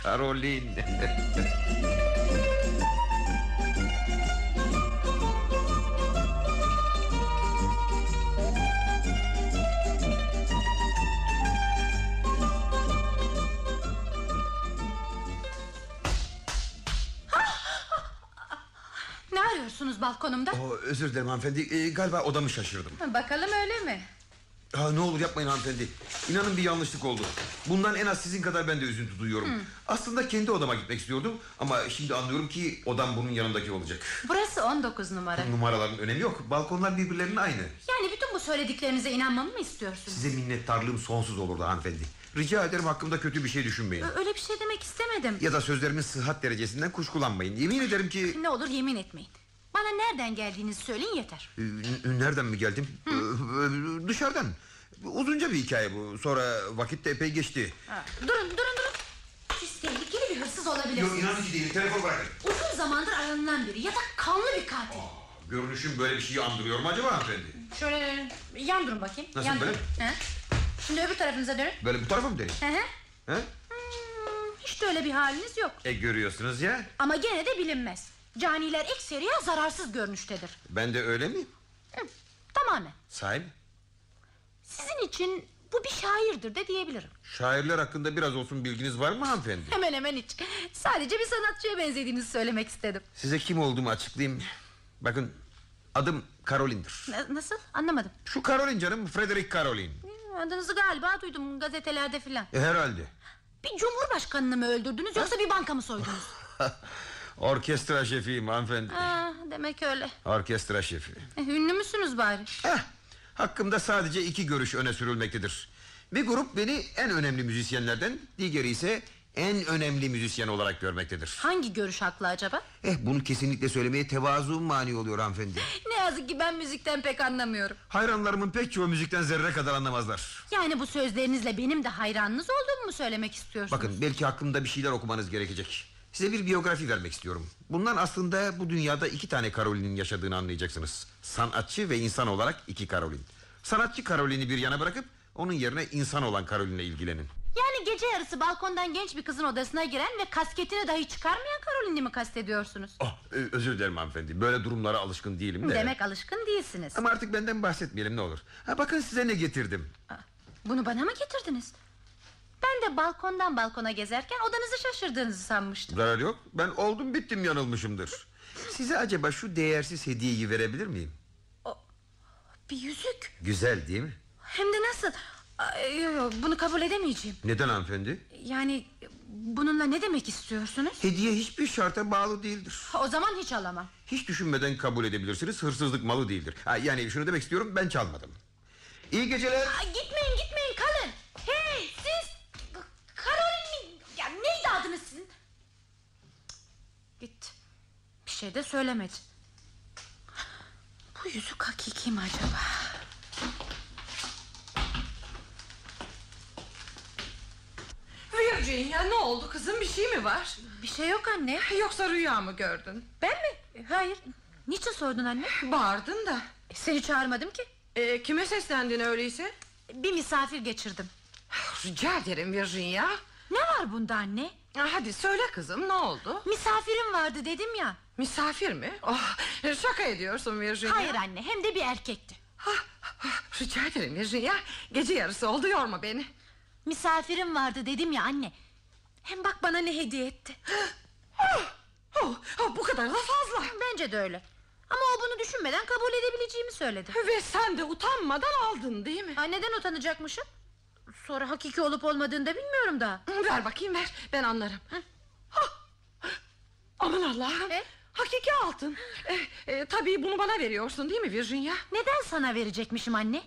Speaker 5: Caroline.
Speaker 9: Ne arıyorsunuz balkonumda?
Speaker 5: Oh, özür dilerim hanımefendi. Ee, galiba odamı şaşırdım.
Speaker 9: Bakalım öyle mi?
Speaker 5: Ha, ne olur yapmayın hanımefendi. İnanın bir yanlışlık oldu. Bundan en az sizin kadar ben de üzüntü duyuyorum. Aslında kendi odama gitmek istiyordum. Ama şimdi anlıyorum ki odam bunun yanındaki olacak.
Speaker 9: Burası 19 numara.
Speaker 5: Numaraların önemi yok. Balkonlar birbirlerinin aynı.
Speaker 9: Yani bütün bu söylediklerinize inanmamı mı istiyorsunuz?
Speaker 5: Size minnettarlığım sonsuz olurdu hanımefendi. Rica ederim hakkımda kötü bir şey düşünmeyin.
Speaker 9: Öyle bir şey demek istemedim.
Speaker 5: Ya da sözlerimin sıhhat derecesinden kuşkulanmayın. Yemin ederim ki...
Speaker 9: Ne olur yemin etmeyin. Bana nereden geldiğinizi söyleyin yeter.
Speaker 5: Ee, Nereden mi geldim? Ee, Dışarıdan. Uzunca bir hikaye bu. Sonra vakit de epey geçti.
Speaker 9: Ha, Durun durun durun. Siz tehlikeli bir hırsız olabilirsiniz.
Speaker 5: inanıcı değil. Telefon bırakın.
Speaker 9: Uzun zamandır aranılan biri ya da kanlı bir katil.
Speaker 5: Görünüşüm böyle bir şeyi andırıyor mu acaba hanımefendi?
Speaker 9: Şöyle yan durun bakayım.
Speaker 5: Nasıl,
Speaker 9: yan
Speaker 5: böyle?
Speaker 9: durun. He? Şimdi öbür tarafınıza dönün.
Speaker 5: Böyle bu tarafa mı deneyim?
Speaker 9: Hı hı.
Speaker 5: He?
Speaker 9: Hmm, hiç de öyle bir haliniz yok.
Speaker 5: E görüyorsunuz ya.
Speaker 9: Ama gene de bilinmez. Caniler ekseriya zararsız görünüştedir.
Speaker 5: Ben de öyle miyim?
Speaker 9: Hı, tamamen.
Speaker 5: Sahi mi?
Speaker 9: Sizin için bu bir şairdir de diyebilirim.
Speaker 5: Şairler hakkında biraz olsun bilginiz var mı hanımefendi?
Speaker 9: Hemen hemen hiç. Sadece bir sanatçıya benzediğinizi söylemek istedim.
Speaker 5: Size kim olduğumu açıklayayım. Bakın adım Caroline'dir.
Speaker 9: Na- nasıl? Anlamadım.
Speaker 5: Şu Caroline canım Frederick Caroline.
Speaker 9: Hmm, Adınızı galiba duydum gazetelerde filan.
Speaker 5: E, herhalde.
Speaker 9: Bir cumhurbaşkanını mı öldürdünüz yoksa bir banka mı soydunuz?
Speaker 5: Orkestra şefiyim hanımefendi.
Speaker 9: Aa, demek öyle.
Speaker 5: Orkestra şefi.
Speaker 9: E, ünlü müsünüz bari?
Speaker 5: Heh, Hakkımda sadece iki görüş öne sürülmektedir. Bir grup beni en önemli müzisyenlerden, diğeri ise en önemli müzisyen olarak görmektedir.
Speaker 9: Hangi görüş haklı acaba?
Speaker 5: Eh bunu kesinlikle söylemeye tevazuum mani oluyor hanımefendi.
Speaker 9: Ne yazık ki ben müzikten pek anlamıyorum.
Speaker 5: Hayranlarımın pek çoğu müzikten zerre kadar anlamazlar.
Speaker 9: Yani bu sözlerinizle benim de hayranınız olduğumu mu söylemek istiyorsunuz?
Speaker 5: Bakın belki hakkımda bir şeyler okumanız gerekecek. Size bir biyografi vermek istiyorum. Bundan aslında bu dünyada iki tane Karolin'in yaşadığını anlayacaksınız. Sanatçı ve insan olarak iki Karolin. Sanatçı Karolin'i bir yana bırakıp onun yerine insan olan Karolin'le ilgilenin.
Speaker 9: Yani gece yarısı balkondan genç bir kızın odasına giren ve kasketini dahi çıkarmayan Carolin'i mi kastediyorsunuz?
Speaker 5: Oh, özür dilerim hanımefendi. Böyle durumlara alışkın değilim de.
Speaker 9: Demek alışkın değilsiniz.
Speaker 5: Ama artık benden bahsetmeyelim ne olur. Ha, bakın size ne getirdim.
Speaker 9: Bunu bana mı getirdiniz? Ben de balkondan balkona gezerken odanızı şaşırdığınızı sanmıştım.
Speaker 5: Zarar yok. Ben oldum bittim yanılmışımdır. Size acaba şu değersiz hediyeyi verebilir miyim?
Speaker 9: Bir yüzük.
Speaker 5: Güzel değil mi?
Speaker 9: Hem de nasıl? Bunu kabul edemeyeceğim.
Speaker 5: Neden hanımefendi?
Speaker 9: Yani bununla ne demek istiyorsunuz?
Speaker 5: Hediye hiçbir şarta bağlı değildir.
Speaker 9: O zaman hiç alamam.
Speaker 5: Hiç düşünmeden kabul edebilirsiniz. Hırsızlık malı değildir. Ha, yani şunu demek istiyorum ben çalmadım. İyi geceler.
Speaker 9: Aa, gitmeyin gitmeyin kalın. Hey siz Karolin mi? Ya neydi adınız sizin? Gitti. Bir şey de söylemedi. Bu yüzük hakiki mi acaba?
Speaker 10: Virginia ne oldu kızım bir şey mi var?
Speaker 9: Bir şey yok anne.
Speaker 10: Yoksa rüya mı gördün?
Speaker 9: Ben mi? Hayır. Niçin sordun anne?
Speaker 10: Bağırdın da.
Speaker 9: Seni çağırmadım ki.
Speaker 10: E, kime seslendin öyleyse?
Speaker 9: Bir misafir geçirdim.
Speaker 10: Rica ederim Virginia.
Speaker 9: Ne var bunda anne?
Speaker 10: Ah, Hadi söyle kızım ne oldu?
Speaker 9: Misafirim vardı dedim ya.
Speaker 10: Misafir mi? Oh, şaka ediyorsun Virginia.
Speaker 9: Hayır anne hem de bir erkekti.
Speaker 10: Rica ederim Virginia. Gece yarısı oldu yorma beni.
Speaker 9: Misafirim vardı dedim ya anne. Hem bak bana ne hediye etti.
Speaker 10: Oh, oh, bu kadar da fazla.
Speaker 9: Bence de öyle. Ama o bunu düşünmeden kabul edebileceğimi söyledi.
Speaker 10: Ve sen de utanmadan aldın değil mi?
Speaker 9: Ha, neden utanacakmışım? Sonra hakiki olup olmadığını da bilmiyorum daha.
Speaker 10: Ver bakayım ver ben anlarım. Hah. Aman Allah'ım.
Speaker 9: E?
Speaker 10: Hakiki altın. E, e, tabii bunu bana veriyorsun değil mi Virginia?
Speaker 9: Neden sana verecekmişim anne?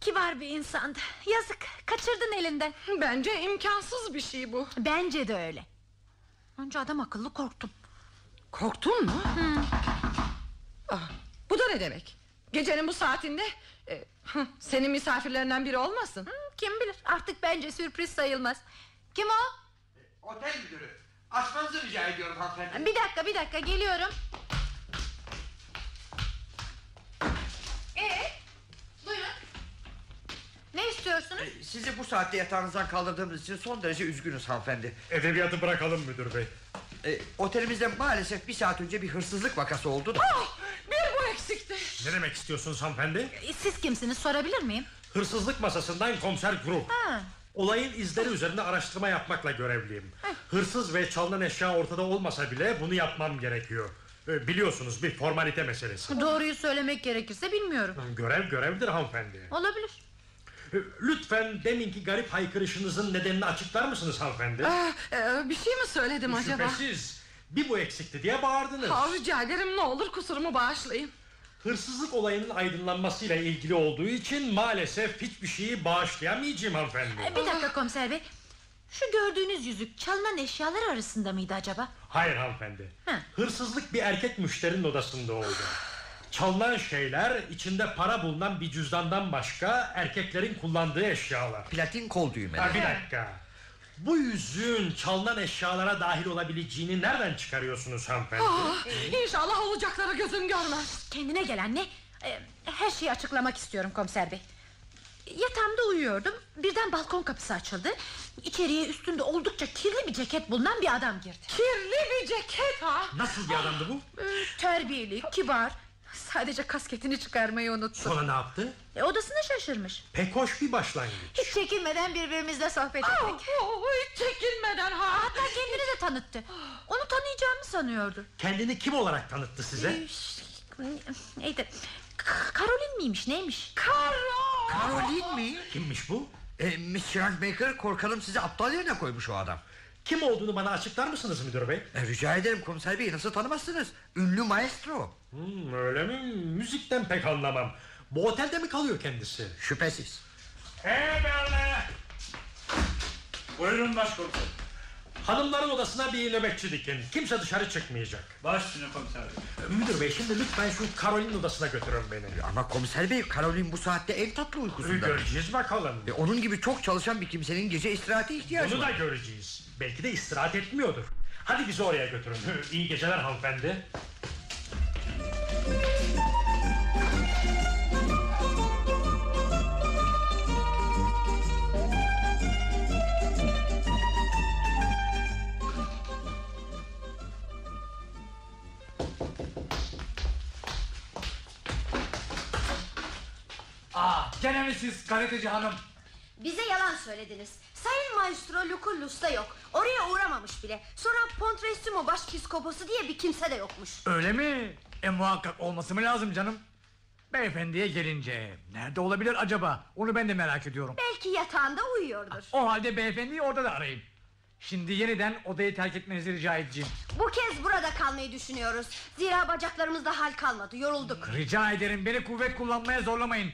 Speaker 9: Kibar bir insandı. Yazık kaçırdın elinden.
Speaker 10: Bence imkansız bir şey bu.
Speaker 9: Bence de öyle. Önce adam akıllı korktum.
Speaker 10: Korktun mu? Ah, bu da ne demek? Gecenin bu saatinde hı, senin misafirlerinden biri olmasın?
Speaker 9: Hı, kim bilir artık bence sürpriz sayılmaz. Kim o?
Speaker 7: Otel müdürü. Açmanızı rica ediyorum hanımefendi.
Speaker 9: Bir dakika bir dakika geliyorum. Ee, buyurun. Ne istiyorsunuz?
Speaker 7: Sizi bu saatte yatağınızdan kaldırdığımız için son derece üzgünüz hanımefendi.
Speaker 4: Edebiyatı bırakalım müdür bey.
Speaker 7: E, otelimizde maalesef bir saat önce bir hırsızlık vakası oldu da.
Speaker 10: Ah, bir bu eksikti.
Speaker 4: Ne demek istiyorsunuz hanımefendi?
Speaker 9: E, Siz kimsiniz sorabilir miyim?
Speaker 4: Hırsızlık masasından komiser Grup.
Speaker 9: Ha.
Speaker 4: Olayın izleri üzerinde araştırma yapmakla görevliyim. Hırsız ve çalınan eşya ortada olmasa bile bunu yapmam gerekiyor. Ee, Biliyorsunuz bir formalite meselesi.
Speaker 9: Doğruyu söylemek gerekirse bilmiyorum.
Speaker 4: Görev görevdir hanımefendi.
Speaker 9: Olabilir.
Speaker 4: Ee, Lütfen deminki garip haykırışınızın nedenini açıklar mısınız hanımefendi?
Speaker 10: Ah, e, bir şey mi söyledim acaba?
Speaker 4: Şüphesiz. Bir bu eksikti diye bağırdınız.
Speaker 10: Ah, rica ederim ne olur kusurumu bağışlayın.
Speaker 4: Hırsızlık olayının aydınlanmasıyla ilgili olduğu için maalesef hiçbir şeyi bağışlayamayacağım hanımefendi.
Speaker 9: E, Bir dakika komiser bey. Şu gördüğünüz yüzük çalınan eşyalar arasında mıydı acaba?
Speaker 4: Hayır hanımefendi.
Speaker 9: Hı.
Speaker 4: Hırsızlık bir erkek müşterinin odasında oldu. Çalınan şeyler içinde para bulunan bir cüzdandan başka erkeklerin kullandığı eşyalar.
Speaker 7: Platin kol düğmeleri.
Speaker 4: Ha, bir dakika. Bu yüzüğün çalınan eşyalara dahil olabileceğini nereden çıkarıyorsunuz hanımefendi?
Speaker 10: Ah, İnşallah olacakları gözüm görmez.
Speaker 9: Kendine gel anne. E, Her şeyi açıklamak istiyorum komiser bey. Yatağımda uyuyordum. Birden balkon kapısı açıldı. İçeriye üstünde oldukça kirli bir ceket bulunan bir adam girdi.
Speaker 10: Kirli bir ceket ha.
Speaker 4: Nasıl bir adamdı bu?
Speaker 9: E, Terbiyeli, kibar. Sadece kasketini çıkarmayı unuttu.
Speaker 4: Sonra ne yaptı?
Speaker 9: E, odasına şaşırmış.
Speaker 4: Pek hoş bir başlangıç.
Speaker 9: Hiç çekinmeden birbirimizle sohbet
Speaker 10: Ah,
Speaker 9: ettik.
Speaker 10: oh, hiç çekinmeden ha.
Speaker 9: Hatta kendini de tanıttı. Onu tanıyacağımı sanıyordu.
Speaker 4: Kendini kim olarak tanıttı size?
Speaker 9: Ee, Neydi? Karolin miymiş neymiş?
Speaker 10: Karo.
Speaker 7: Caroline mi?
Speaker 4: Kimmiş bu?
Speaker 7: E, Miss Schrankmaker korkarım sizi aptal yerine koymuş o adam.
Speaker 4: Kim olduğunu bana açıklar mısınız müdür bey?
Speaker 7: E, rica ederim komiser bey nasıl tanımazsınız? Ünlü maestro.
Speaker 4: Hmm, öyle mi? Müzikten pek anlamam. Bu otelde mi kalıyor kendisi?
Speaker 7: Şüphesiz.
Speaker 4: Eberle! Buyurun başkomiserim. Hanımların odasına bir nöbetçi dikin. Kimse dışarı çıkmayacak.
Speaker 11: Baş üstüne komiser bey.
Speaker 4: Müdür bey şimdi lütfen şu Karolin odasına götürün beni.
Speaker 7: Ama komiser bey Karolin bu saatte en tatlı uykusunda.
Speaker 4: Göreceğiz bakalım.
Speaker 7: E, onun gibi çok çalışan bir kimsenin gece istirahate ihtiyacı
Speaker 4: Bunu da
Speaker 7: var.
Speaker 4: göreceğiz. Belki de istirahat etmiyordur. Hadi bizi oraya götürün. İyi geceler hanımefendi.
Speaker 2: Siz gazeteci hanım?
Speaker 3: Bize yalan söylediniz. Sayın Maestro Lucullus da yok. Oraya uğramamış bile. Sonra Pontresimo başpiskoposu diye bir kimse de yokmuş.
Speaker 2: Öyle mi? E muhakkak olması mı lazım canım? Beyefendiye gelince nerede olabilir acaba? Onu ben de merak ediyorum.
Speaker 3: Belki yatağında uyuyordur.
Speaker 2: O halde beyefendiyi orada da arayın. Şimdi yeniden odayı terk etmenizi rica edeceğim.
Speaker 3: Bu kez burada kalmayı düşünüyoruz. Zira bacaklarımızda hal kalmadı. Yorulduk.
Speaker 2: Rica ederim beni kuvvet kullanmaya zorlamayın.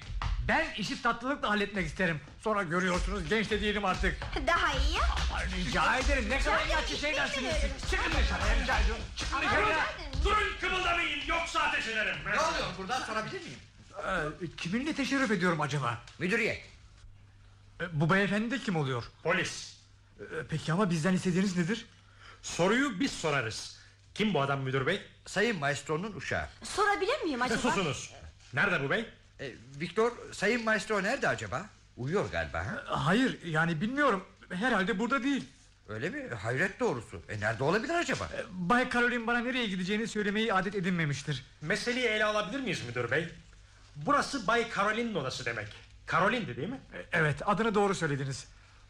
Speaker 2: Ben işi tatlılıkla halletmek isterim. Sonra görüyorsunuz genç de değilim artık.
Speaker 3: Daha iyi ya.
Speaker 2: Rica ederim ne kadar inatçı şeylersiniz. Çıkın dışarıya rica ediyorum. Çıkın dışarıya.
Speaker 4: Durun kımıldamayın yoksa ateş ederim.
Speaker 7: Ne oluyor buradan sorabilir miyim?
Speaker 2: Ee, kiminle teşerrüf ediyorum acaba?
Speaker 7: Müdüriyet.
Speaker 2: Ee, bu beyefendi de kim oluyor?
Speaker 4: Polis.
Speaker 2: Ee, peki ama bizden istediğiniz nedir?
Speaker 4: Soruyu biz sorarız. Kim bu adam müdür bey?
Speaker 7: Sayın Maestro'nun uşağı.
Speaker 3: Sorabilir miyim acaba?
Speaker 4: Susunuz. Nerede bu bey?
Speaker 7: E, Viktor, Sayın Maestro nerede acaba? Uyuyor galiba ha?
Speaker 2: Hayır yani bilmiyorum. Herhalde burada değil.
Speaker 7: Öyle mi? Hayret doğrusu. E nerede olabilir acaba?
Speaker 2: Ee, Bay Caroline bana nereye gideceğini söylemeyi adet edinmemiştir.
Speaker 4: Meseleyi ele alabilir miyiz müdür bey? Burası Bay Carolin'in odası demek. Carolin'di değil mi?
Speaker 2: Ee, Evet adını doğru söylediniz.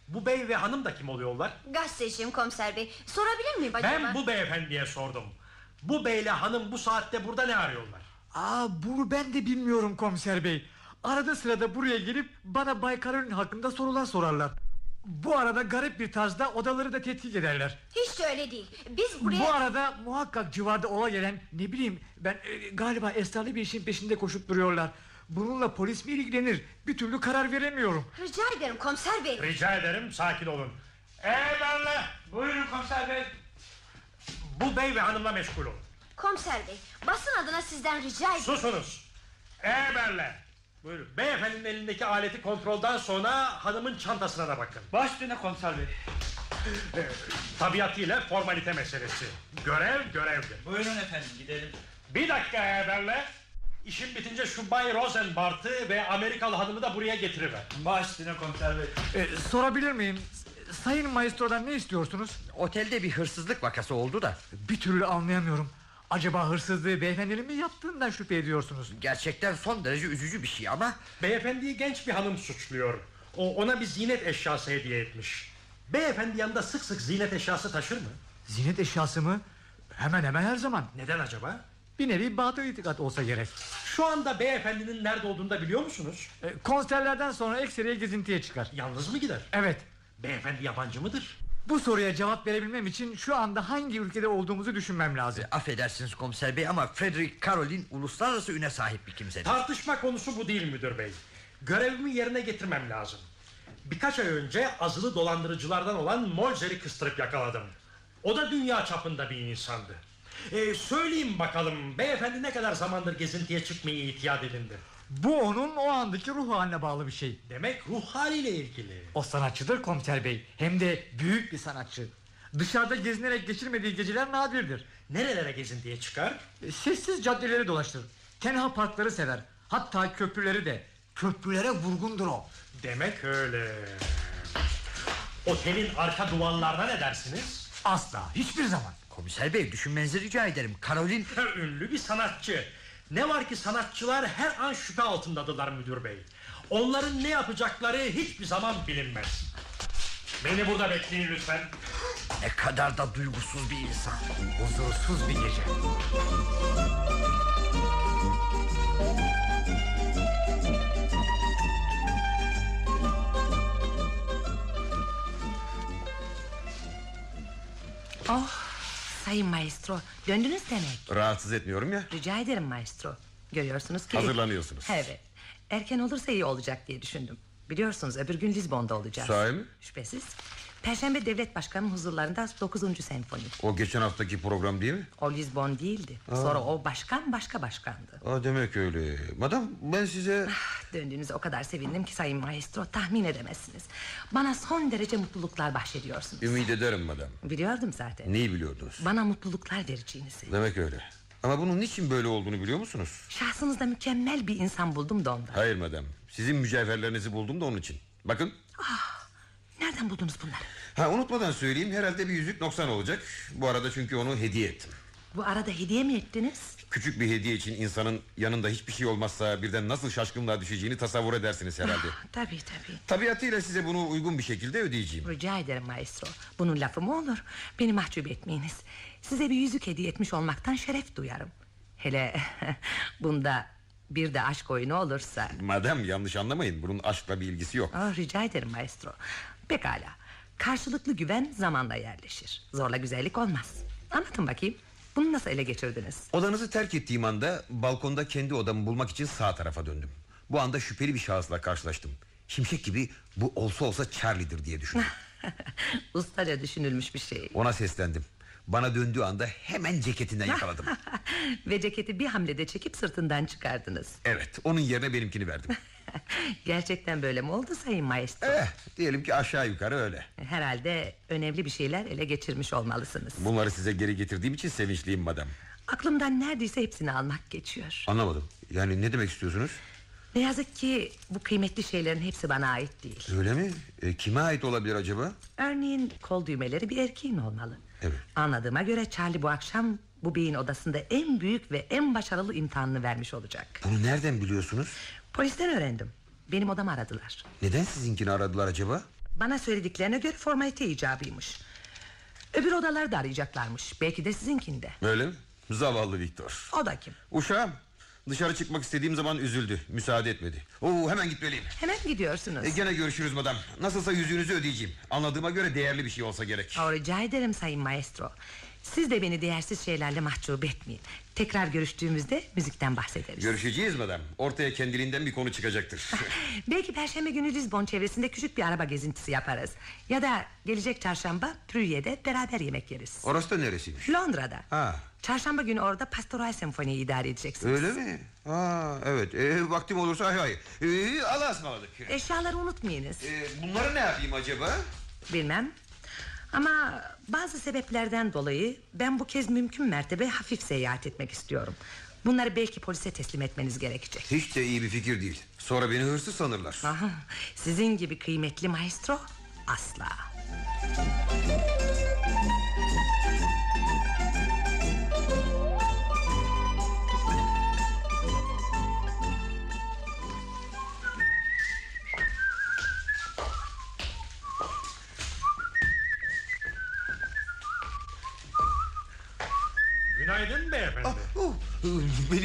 Speaker 4: Bu bey ve hanım da kim oluyorlar?
Speaker 3: Gazeteciyim komiser bey. Sorabilir miyim acaba?
Speaker 4: Ben bu beyefendiye sordum. Bu beyle hanım bu saatte burada ne arıyorlar?
Speaker 2: Aa bunu ben de bilmiyorum komiser bey. Arada sırada buraya gelip bana Bay Caroline hakkında sorular sorarlar. Bu arada garip bir tarzda odaları da tetkik ederler.
Speaker 3: Hiç de öyle değil. Biz buraya...
Speaker 2: Bu arada muhakkak civarda ola gelen ne bileyim ben e, galiba esrarlı bir işin peşinde koşup duruyorlar. Bununla polis mi ilgilenir? Bir türlü karar veremiyorum.
Speaker 3: Rica ederim komiser bey.
Speaker 4: Rica ederim sakin olun. Eyvallah.
Speaker 11: Buyurun komiser bey.
Speaker 4: Bu bey ve hanımla meşgul olun.
Speaker 3: Komiser bey basın adına sizden rica ediyorum.
Speaker 4: Susunuz. Eyvallah. Buyurun. Beyefendinin elindeki aleti kontrolden sonra hanımın çantasına da bakın.
Speaker 11: Baş üstüne komiser bey.
Speaker 4: Tabiatıyla formalite meselesi. Görev görevdir.
Speaker 11: Buyurun efendim gidelim.
Speaker 4: Bir dakika Eberle. İşim bitince şu Bay Rosenbart'ı ve Amerikalı hanımı da buraya getiriver.
Speaker 11: Baş üstüne komiser bey.
Speaker 2: E, sorabilir miyim? Sayın Maestro'dan ne istiyorsunuz?
Speaker 7: Otelde bir hırsızlık vakası oldu da.
Speaker 2: Bir türlü anlayamıyorum. Acaba hırsızlığı beyefendinin mi yaptığından şüphe ediyorsunuz?
Speaker 7: Gerçekten son derece üzücü bir şey ama...
Speaker 4: Beyefendiyi genç bir hanım suçluyor. O ona bir zinet eşyası hediye etmiş. Beyefendi yanında sık sık zinet eşyası taşır mı?
Speaker 2: Zinet eşyası mı? Hemen hemen her zaman.
Speaker 4: Neden acaba?
Speaker 2: Bir nevi batıl itikat olsa gerek.
Speaker 4: Şu anda beyefendinin nerede olduğunu da biliyor musunuz?
Speaker 2: E, konserlerden sonra ekseriye gezintiye çıkar.
Speaker 4: Yalnız mı gider?
Speaker 2: Evet.
Speaker 4: Beyefendi yabancı mıdır?
Speaker 2: Bu soruya cevap verebilmem için şu anda hangi ülkede olduğumuzu düşünmem lazım.
Speaker 7: Affedersiniz komiser bey ama Frederick Caroline uluslararası üne sahip bir kimsedir.
Speaker 4: Tartışma konusu bu değil müdür bey. Görevimi yerine getirmem lazım. Birkaç ay önce azılı dolandırıcılardan olan Molzer'i kıstırıp yakaladım. O da dünya çapında bir insandı. Ee, söyleyeyim bakalım beyefendi ne kadar zamandır gezintiye çıkmayı ihtiyat edindi?
Speaker 2: Bu onun o andaki ruh haline bağlı bir şey.
Speaker 4: Demek ruh haliyle ilgili.
Speaker 2: O sanatçıdır komiser bey. Hem de büyük bir sanatçı. Dışarıda gezinerek geçirmediği geceler nadirdir.
Speaker 4: Nerelere gezintiye çıkar?
Speaker 2: E, Sessiz caddeleri dolaştır. Tenha parkları sever. Hatta köprüleri de. Köprülere vurgundur o.
Speaker 4: Demek öyle. Otelin arka duvarlarına ne dersiniz?
Speaker 2: Asla. Hiçbir zaman.
Speaker 7: Komiser bey düşünmenizi rica ederim. Caroline...
Speaker 4: Ünlü bir sanatçı. Ne var ki sanatçılar her an şüphe altındadılar müdür bey. Onların ne yapacakları hiçbir zaman bilinmez. Beni burada bekleyin lütfen.
Speaker 7: Ne kadar da duygusuz bir insan.
Speaker 2: Huzursuz bir gece.
Speaker 6: Oh sayın maestro döndünüz demek.
Speaker 5: Rahatsız etmiyorum ya.
Speaker 6: Rica ederim maestro. Görüyorsunuz ki...
Speaker 5: Hazırlanıyorsunuz.
Speaker 6: Evet. Erken olursa iyi olacak diye düşündüm. Biliyorsunuz öbür gün Lizbon'da olacağız.
Speaker 5: Sahi mi?
Speaker 6: Şüphesiz. Perşembe devlet başkanının huzurlarında 9. senfoni.
Speaker 5: O geçen haftaki program değil mi?
Speaker 6: O Lizbon değildi. Sonra o başkan başka başkandı.
Speaker 5: Aa, demek öyle. Madam ben size...
Speaker 6: Döndüğünüze o kadar sevindim ki sayın maestro tahmin edemezsiniz. Bana son derece mutluluklar bahşediyorsunuz.
Speaker 5: Ümit ederim madam.
Speaker 6: Biliyordum zaten.
Speaker 5: Neyi biliyordunuz?
Speaker 6: Bana mutluluklar vereceğinizi.
Speaker 5: Demek öyle. Ama bunun niçin böyle olduğunu biliyor musunuz?
Speaker 6: Şahsınızda mükemmel bir insan buldum da ondan.
Speaker 5: Hayır madam. Sizin mücevherlerinizi buldum da onun için. Bakın.
Speaker 6: Nereden buldunuz bunları?
Speaker 5: Ha unutmadan söyleyeyim herhalde bir yüzük noksan olacak. Bu arada çünkü onu hediye ettim.
Speaker 6: Bu arada hediye mi ettiniz?
Speaker 5: Küçük bir hediye için insanın yanında hiçbir şey olmazsa birden nasıl şaşkınlığa düşeceğini tasavvur edersiniz herhalde.
Speaker 6: Tabii tabii.
Speaker 5: Tabiatıyla size bunu uygun bir şekilde ödeyeceğim.
Speaker 6: Rica ederim maestro. Bunun lafı mı olur? Beni mahcup etmeyiniz. Size bir yüzük hediye etmiş olmaktan şeref duyarım. Hele bunda bir de aşk oyunu olursa.
Speaker 5: Madem yanlış anlamayın bunun aşkla bir ilgisi yok.
Speaker 6: Oh, rica ederim maestro. Pekala. Karşılıklı güven zamanla yerleşir. Zorla güzellik olmaz. Anlatın bakayım. Bunu nasıl ele geçirdiniz?
Speaker 5: Odanızı terk ettiğim anda balkonda kendi odamı bulmak için sağ tarafa döndüm. Bu anda şüpheli bir şahısla karşılaştım. Şimşek gibi bu olsa olsa Charlie'dir diye düşündüm.
Speaker 6: Ustaca düşünülmüş bir şey.
Speaker 5: Ona seslendim. Bana döndüğü anda hemen ceketinden yakaladım.
Speaker 6: Ve ceketi bir hamlede çekip sırtından çıkardınız.
Speaker 5: evet onun yerine benimkini verdim.
Speaker 6: Gerçekten böyle mi oldu sayın maestro?
Speaker 5: Eh, diyelim ki aşağı yukarı öyle.
Speaker 6: Herhalde önemli bir şeyler ele geçirmiş olmalısınız.
Speaker 5: Bunları size geri getirdiğim için sevinçliyim madam.
Speaker 6: Aklımdan neredeyse hepsini almak geçiyor.
Speaker 5: Anlamadım. Yani ne demek istiyorsunuz?
Speaker 6: Ne yazık ki bu kıymetli şeylerin hepsi bana ait değil.
Speaker 5: Öyle mi? E, kime ait olabilir acaba?
Speaker 6: Örneğin kol düğmeleri bir erkeğin olmalı.
Speaker 5: Evet.
Speaker 6: Anladığıma göre Charlie bu akşam bu beyin odasında en büyük ve en başarılı imtihanını vermiş olacak.
Speaker 5: Bunu nereden biliyorsunuz?
Speaker 6: Polisten öğrendim. Benim odamı aradılar.
Speaker 5: Neden sizinkini aradılar acaba?
Speaker 6: Bana söylediklerine göre formalite icabıymış. Öbür odaları da arayacaklarmış. Belki de sizinkinde.
Speaker 5: Öyle mi? Zavallı Viktor.
Speaker 6: O da kim?
Speaker 5: Uşağım dışarı çıkmak istediğim zaman üzüldü. Müsaade etmedi. Oo, hemen gitmeliyim.
Speaker 6: Hemen gidiyorsunuz.
Speaker 5: E, gene görüşürüz madam. Nasılsa yüzüğünüzü ödeyeceğim. Anladığıma göre değerli bir şey olsa gerek.
Speaker 6: O, rica ederim sayın maestro. Siz de beni değersiz şeylerle mahcup etmeyin. Tekrar görüştüğümüzde müzikten bahsederiz.
Speaker 5: Görüşeceğiz madam. Ortaya kendiliğinden bir konu çıkacaktır.
Speaker 6: Belki perşembe günü Lisbon çevresinde küçük bir araba gezintisi yaparız. Ya da gelecek çarşamba Prüye'de beraber yemek yeriz.
Speaker 5: Orası da neresiymiş?
Speaker 6: Londra'da.
Speaker 5: Ha.
Speaker 6: Çarşamba günü orada pastoral senfoniyi idare edeceksiniz.
Speaker 5: Öyle mi? Ha, evet. E, vaktim olursa hay hay. E, Allah'a ısmarladık.
Speaker 6: Eşyaları unutmayınız.
Speaker 5: E, bunları ne yapayım acaba?
Speaker 6: Bilmem. Ama bazı sebeplerden dolayı ben bu kez mümkün mertebe hafif seyahat etmek istiyorum. Bunları belki polise teslim etmeniz gerekecek.
Speaker 5: Hiç de iyi bir fikir değil. Sonra beni hırsız sanırlar.
Speaker 6: Aha, sizin gibi kıymetli maestro asla.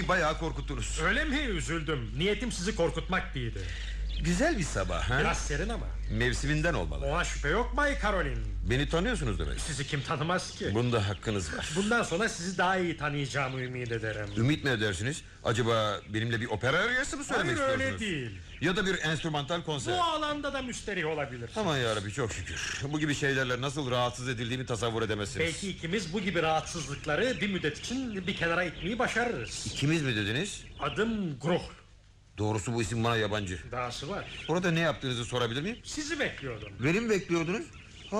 Speaker 5: Beni bayağı korkuttunuz.
Speaker 4: Öyle mi üzüldüm? Niyetim sizi korkutmak değildi.
Speaker 5: Güzel bir sabah ha?
Speaker 4: Biraz serin ama.
Speaker 5: Mevsiminden olmalı.
Speaker 4: Ona şüphe yok Bay Caroline.
Speaker 5: Beni tanıyorsunuz demek.
Speaker 4: Sizi kim tanımaz ki?
Speaker 5: Bunda hakkınız var.
Speaker 4: Bundan sonra sizi daha iyi tanıyacağımı ümit ederim.
Speaker 5: Ümit mi edersiniz? Acaba benimle bir opera arayası mı söylemek
Speaker 4: Hayır
Speaker 5: istiyorsunuz?
Speaker 4: öyle değil.
Speaker 5: Ya da bir enstrümantal konser.
Speaker 4: Bu alanda da müşteri olabilir.
Speaker 5: Aman yarabbi çok şükür. Bu gibi şeylerle nasıl rahatsız edildiğimi tasavvur edemezsiniz.
Speaker 4: Belki ikimiz bu gibi rahatsızlıkları bir müddet için bir kenara itmeyi başarırız.
Speaker 5: İkimiz mi dediniz?
Speaker 4: Adım Gruhl.
Speaker 5: Doğrusu bu isim bana yabancı.
Speaker 4: Dahası var.
Speaker 5: Orada ne yaptığınızı sorabilir miyim?
Speaker 4: Sizi bekliyordum.
Speaker 5: Beni mi bekliyordunuz? Ha,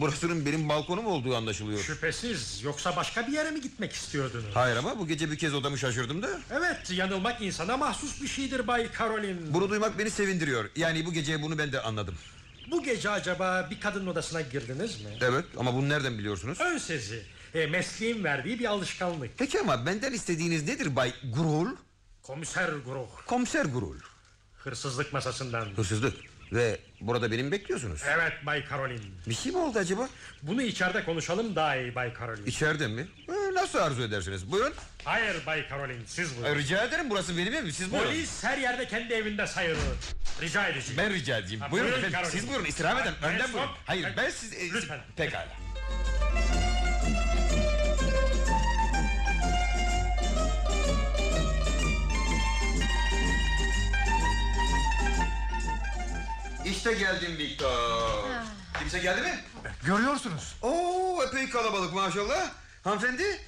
Speaker 5: burasının benim balkonum olduğu anlaşılıyor.
Speaker 4: Şüphesiz. Yoksa başka bir yere mi gitmek istiyordunuz?
Speaker 5: Hayır ama bu gece bir kez odamı şaşırdım da.
Speaker 4: Evet yanılmak insana mahsus bir şeydir Bay Caroline.
Speaker 5: Bunu duymak beni sevindiriyor. Yani bu gece bunu ben de anladım.
Speaker 4: Bu gece acaba bir kadın odasına girdiniz mi?
Speaker 5: Evet ama bunu nereden biliyorsunuz?
Speaker 4: Ön sezi. E, mesleğin verdiği bir alışkanlık.
Speaker 5: Peki ama benden istediğiniz nedir Bay Grul?
Speaker 4: Komiser Gruh.
Speaker 5: Komiser Grul.
Speaker 4: Hırsızlık masasından.
Speaker 5: Hırsızlık. Ve burada beni mi bekliyorsunuz?
Speaker 4: Evet Bay Caroline.
Speaker 5: Bir şey mi oldu acaba?
Speaker 4: Bunu içeride konuşalım daha iyi Bay Caroline.
Speaker 5: İçeride mi? Ee, nasıl arzu edersiniz? Buyurun.
Speaker 4: Hayır Bay Caroline siz
Speaker 5: Ee,
Speaker 4: buyurun.
Speaker 5: rica ederim burası benim evim. Siz buyurun.
Speaker 4: Polis her yerde kendi evinde sayılır. Rica edeceğim.
Speaker 5: Ben rica edeyim.
Speaker 4: Ha,
Speaker 5: buyurun,
Speaker 4: buyurun
Speaker 5: efendim.
Speaker 4: Caroline.
Speaker 5: Siz buyurun istirham edin. Önden buyurun. Hayır
Speaker 4: Ben-
Speaker 5: ben siz... e,
Speaker 4: Lütfen.
Speaker 5: Pekala. İşte geldim Victor. Kimse geldi mi?
Speaker 2: Görüyorsunuz.
Speaker 5: Oo epey kalabalık maşallah. Hanımefendi.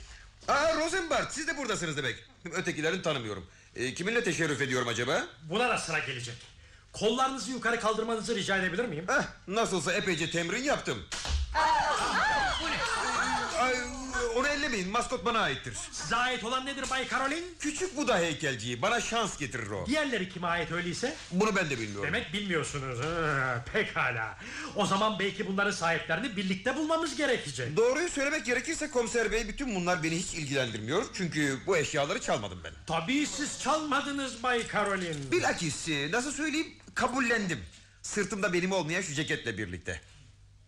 Speaker 5: Aa Rosenbart siz de buradasınız demek. Ötekilerini tanımıyorum. Ee, kiminle teşerrüf ediyorum acaba?
Speaker 4: Buna da sıra gelecek. Kollarınızı yukarı kaldırmanızı rica edebilir miyim?
Speaker 5: Heh, nasılsa epeyce temrin yaptım. Onu ellemeyin maskot bana aittir.
Speaker 4: Size ait olan nedir Bay Karolin?
Speaker 5: Küçük Buda heykelciyi bana şans getirir o.
Speaker 4: Diğerleri kime ait öyleyse?
Speaker 5: Bunu ben de bilmiyorum.
Speaker 4: Demek bilmiyorsunuz. Ha, pekala. O zaman belki bunların sahiplerini birlikte bulmamız gerekecek.
Speaker 5: Doğruyu söylemek gerekirse komiser bey bütün bunlar beni hiç ilgilendirmiyor. Çünkü bu eşyaları çalmadım ben.
Speaker 4: Tabii siz çalmadınız Bay Karolin.
Speaker 5: Bilakis nasıl söyleyeyim kabullendim. Sırtımda benim olmayan şu ceketle birlikte.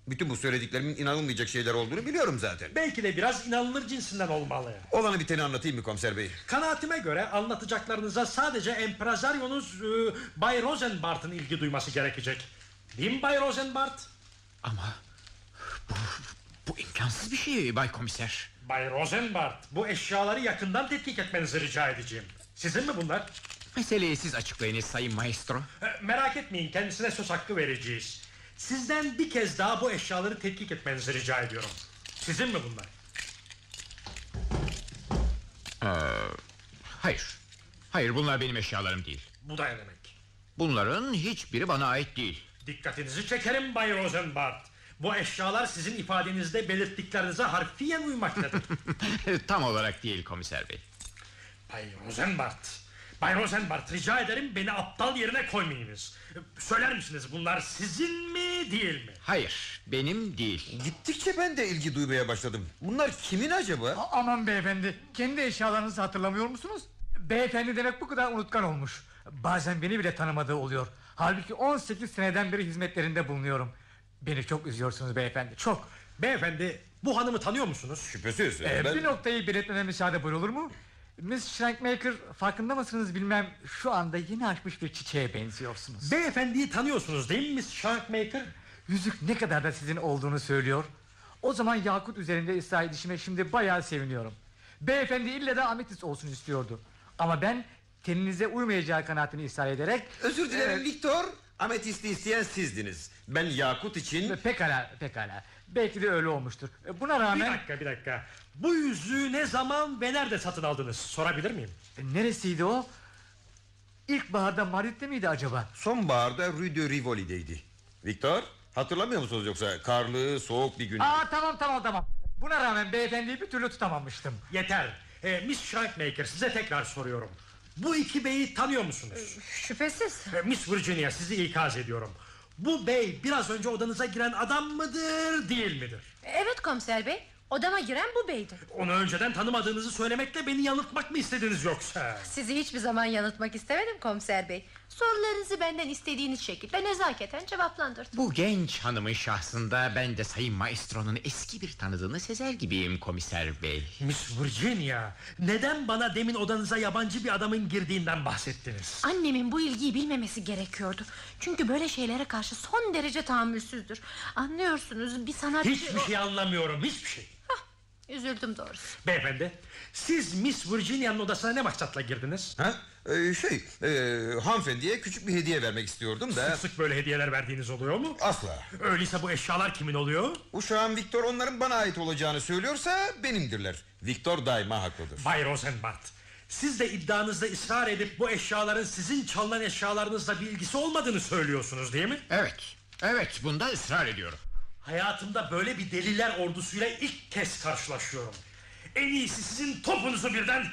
Speaker 5: Bütün bu söylediklerimin inanılmayacak şeyler olduğunu biliyorum zaten.
Speaker 4: Belki de biraz inanılır cinsinden olmalı.
Speaker 5: Olanı biteni anlatayım mı komiser bey?
Speaker 4: Kanaatime göre anlatacaklarınıza sadece empresaryonuz e, Bay Rosenbart'ın ilgi duyması gerekecek. Değil mi Bay Rosenbart?
Speaker 12: Ama bu, bu imkansız bir şey Bay Komiser.
Speaker 4: Bay Rosenbart bu eşyaları yakından tetkik etmenizi rica edeceğim. Sizin mi bunlar?
Speaker 12: Meseleyi siz açıklayınız Sayın Maestro.
Speaker 4: E, Merak etmeyin kendisine söz hakkı vereceğiz. Sizden bir kez daha bu eşyaları tetkik etmenizi rica ediyorum. Sizin mi bunlar?
Speaker 12: Ee, hayır. Hayır bunlar benim eşyalarım değil.
Speaker 4: Bu da ne demek?
Speaker 12: Bunların hiçbiri bana ait değil.
Speaker 4: Dikkatinizi çekerim Bay Rosenbart. Bu eşyalar sizin ifadenizde belirttiklerinize harfiyen uymaktadır.
Speaker 12: Tam olarak değil komiser bey.
Speaker 4: Bay Rosenbart. Bay Rosenbart rica ederim beni aptal yerine koymayınız. Söyler misiniz bunlar sizin mi değil mi?
Speaker 12: Hayır benim değil.
Speaker 5: Gittikçe ben de ilgi duymaya başladım. Bunlar kimin acaba?
Speaker 2: A- aman beyefendi kendi eşyalarınızı hatırlamıyor musunuz? Beyefendi demek bu kadar unutkan olmuş. Bazen beni bile tanımadığı oluyor. Halbuki 18 seneden beri hizmetlerinde bulunuyorum. Beni çok üzüyorsunuz beyefendi çok.
Speaker 4: Beyefendi bu hanımı tanıyor musunuz?
Speaker 5: Şüphesiz.
Speaker 2: Ee,
Speaker 5: ben...
Speaker 2: Bir noktayı belirtmeme müsaade buyurulur mu? Miss Shrankmaker farkında mısınız bilmem şu anda yeni açmış bir çiçeğe benziyorsunuz.
Speaker 4: Beyefendiyi tanıyorsunuz değil mi Miss Shankmaker?
Speaker 2: Yüzük ne kadar da sizin olduğunu söylüyor. O zaman Yakut üzerinde ısrar edişime şimdi bayağı seviniyorum. Beyefendi ille de ametis olsun istiyordu. Ama ben teninize uymayacağı kanaatini ısrar ederek...
Speaker 5: Özür dilerim
Speaker 2: Evet.
Speaker 5: Victor. Ametisti isteyen sizdiniz. Ben Yakut için...
Speaker 2: Pekala pekala. Belki de öyle olmuştur. Buna
Speaker 4: Bir
Speaker 2: rağmen...
Speaker 4: dakika bir dakika. Bu yüzüğü ne zaman ve nerede satın aldınız? Sorabilir miyim?
Speaker 2: E, Neresiydi o? İlkbaharda Madrid'de miydi acaba?
Speaker 5: Sonbaharda Rue de Rivoli'deydi. Victor hatırlamıyor musunuz yoksa karlı soğuk bir gün?
Speaker 2: Aa tamam tamam tamam. Buna rağmen beyefendiyi bir türlü tutamamıştım.
Speaker 4: Yeter. Ee, Miss Shankmaker size tekrar soruyorum. Bu iki beyi tanıyor musunuz?
Speaker 9: Şüphesiz.
Speaker 4: Ee, Miss Virginia sizi ikaz ediyorum. Bu bey biraz önce odanıza giren adam mıdır değil midir?
Speaker 9: Evet komiser bey. Odama giren bu beydi.
Speaker 4: Onu önceden tanımadığınızı söylemekle beni yanıltmak mı istediniz yoksa?
Speaker 9: Sizi hiçbir zaman yanıltmak istemedim komiser bey. Sorularınızı benden istediğiniz şekilde nezaketen cevaplandırdım.
Speaker 12: Bu genç hanımın şahsında ben de Sayın Maestro'nun eski bir tanıdığını sezer gibiyim komiser bey.
Speaker 4: Miss Virginia neden bana demin odanıza yabancı bir adamın girdiğinden bahsettiniz?
Speaker 9: Annemin bu ilgiyi bilmemesi gerekiyordu. Çünkü böyle şeylere karşı son derece tahammülsüzdür. Anlıyorsunuz bir sanatçı...
Speaker 4: Hiçbir şey anlamıyorum hiçbir şey.
Speaker 9: Üzüldüm doğrusu.
Speaker 4: Beyefendi siz Miss Virginia'nın odasına ne maksatla girdiniz?
Speaker 5: Ha? Ee, şey e, hanımefendiye küçük bir hediye vermek istiyordum da...
Speaker 4: Sık sık böyle hediyeler verdiğiniz oluyor mu?
Speaker 5: Asla.
Speaker 4: Öyleyse bu eşyalar kimin oluyor?
Speaker 5: Uşağım Victor onların bana ait olacağını söylüyorsa benimdirler. Victor daima haklıdır.
Speaker 4: Bay Rosenbart siz de iddianızda ısrar edip bu eşyaların sizin çalınan eşyalarınızla bir ilgisi olmadığını söylüyorsunuz değil mi?
Speaker 12: Evet. Evet bunda ısrar ediyorum.
Speaker 4: Hayatımda böyle bir deliler ordusuyla ilk kez karşılaşıyorum. En iyisi sizin topunuzu birden...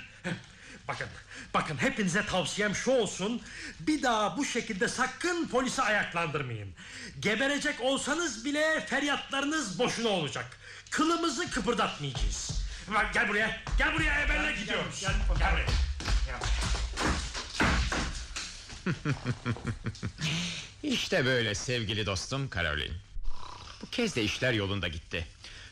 Speaker 4: Bakın, bakın hepinize tavsiyem şu olsun. Bir daha bu şekilde sakın polisi ayaklandırmayın. Geberecek olsanız bile feryatlarınız boşuna olacak. Kılımızı kıpırdatmayacağız. Bak, Gel buraya, gel buraya ebenle gidiyoruz. Gel, gel buraya. Gel.
Speaker 12: İşte böyle sevgili dostum Caroline. Bu kez de işler yolunda gitti.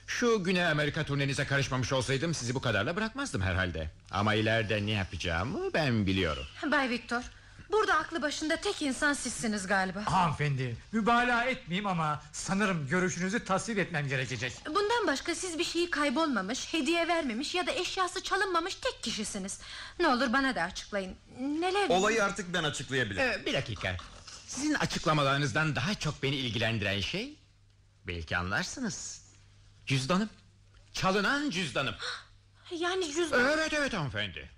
Speaker 12: Şu Güney Amerika turnenize karışmamış olsaydım sizi bu kadarla bırakmazdım herhalde. Ama ileride ne yapacağımı ben biliyorum.
Speaker 9: Bay Victor, burada aklı başında tek insan sizsiniz galiba.
Speaker 2: Hanımefendi mübalağa etmeyeyim ama sanırım görüşünüzü tasvip etmem gerekecek.
Speaker 9: Bundan başka siz bir şeyi kaybolmamış, hediye vermemiş ya da eşyası çalınmamış tek kişisiniz. Ne olur bana da açıklayın. Neler...
Speaker 5: Olayı artık ben açıklayabilirim.
Speaker 12: Ee, bir dakika. Sizin açıklamalarınızdan daha çok beni ilgilendiren şey... ...belki anlarsınız. Cüzdanım. Çalınan cüzdanım.
Speaker 9: Yani cüzdan...
Speaker 12: Evet evet hanımefendi.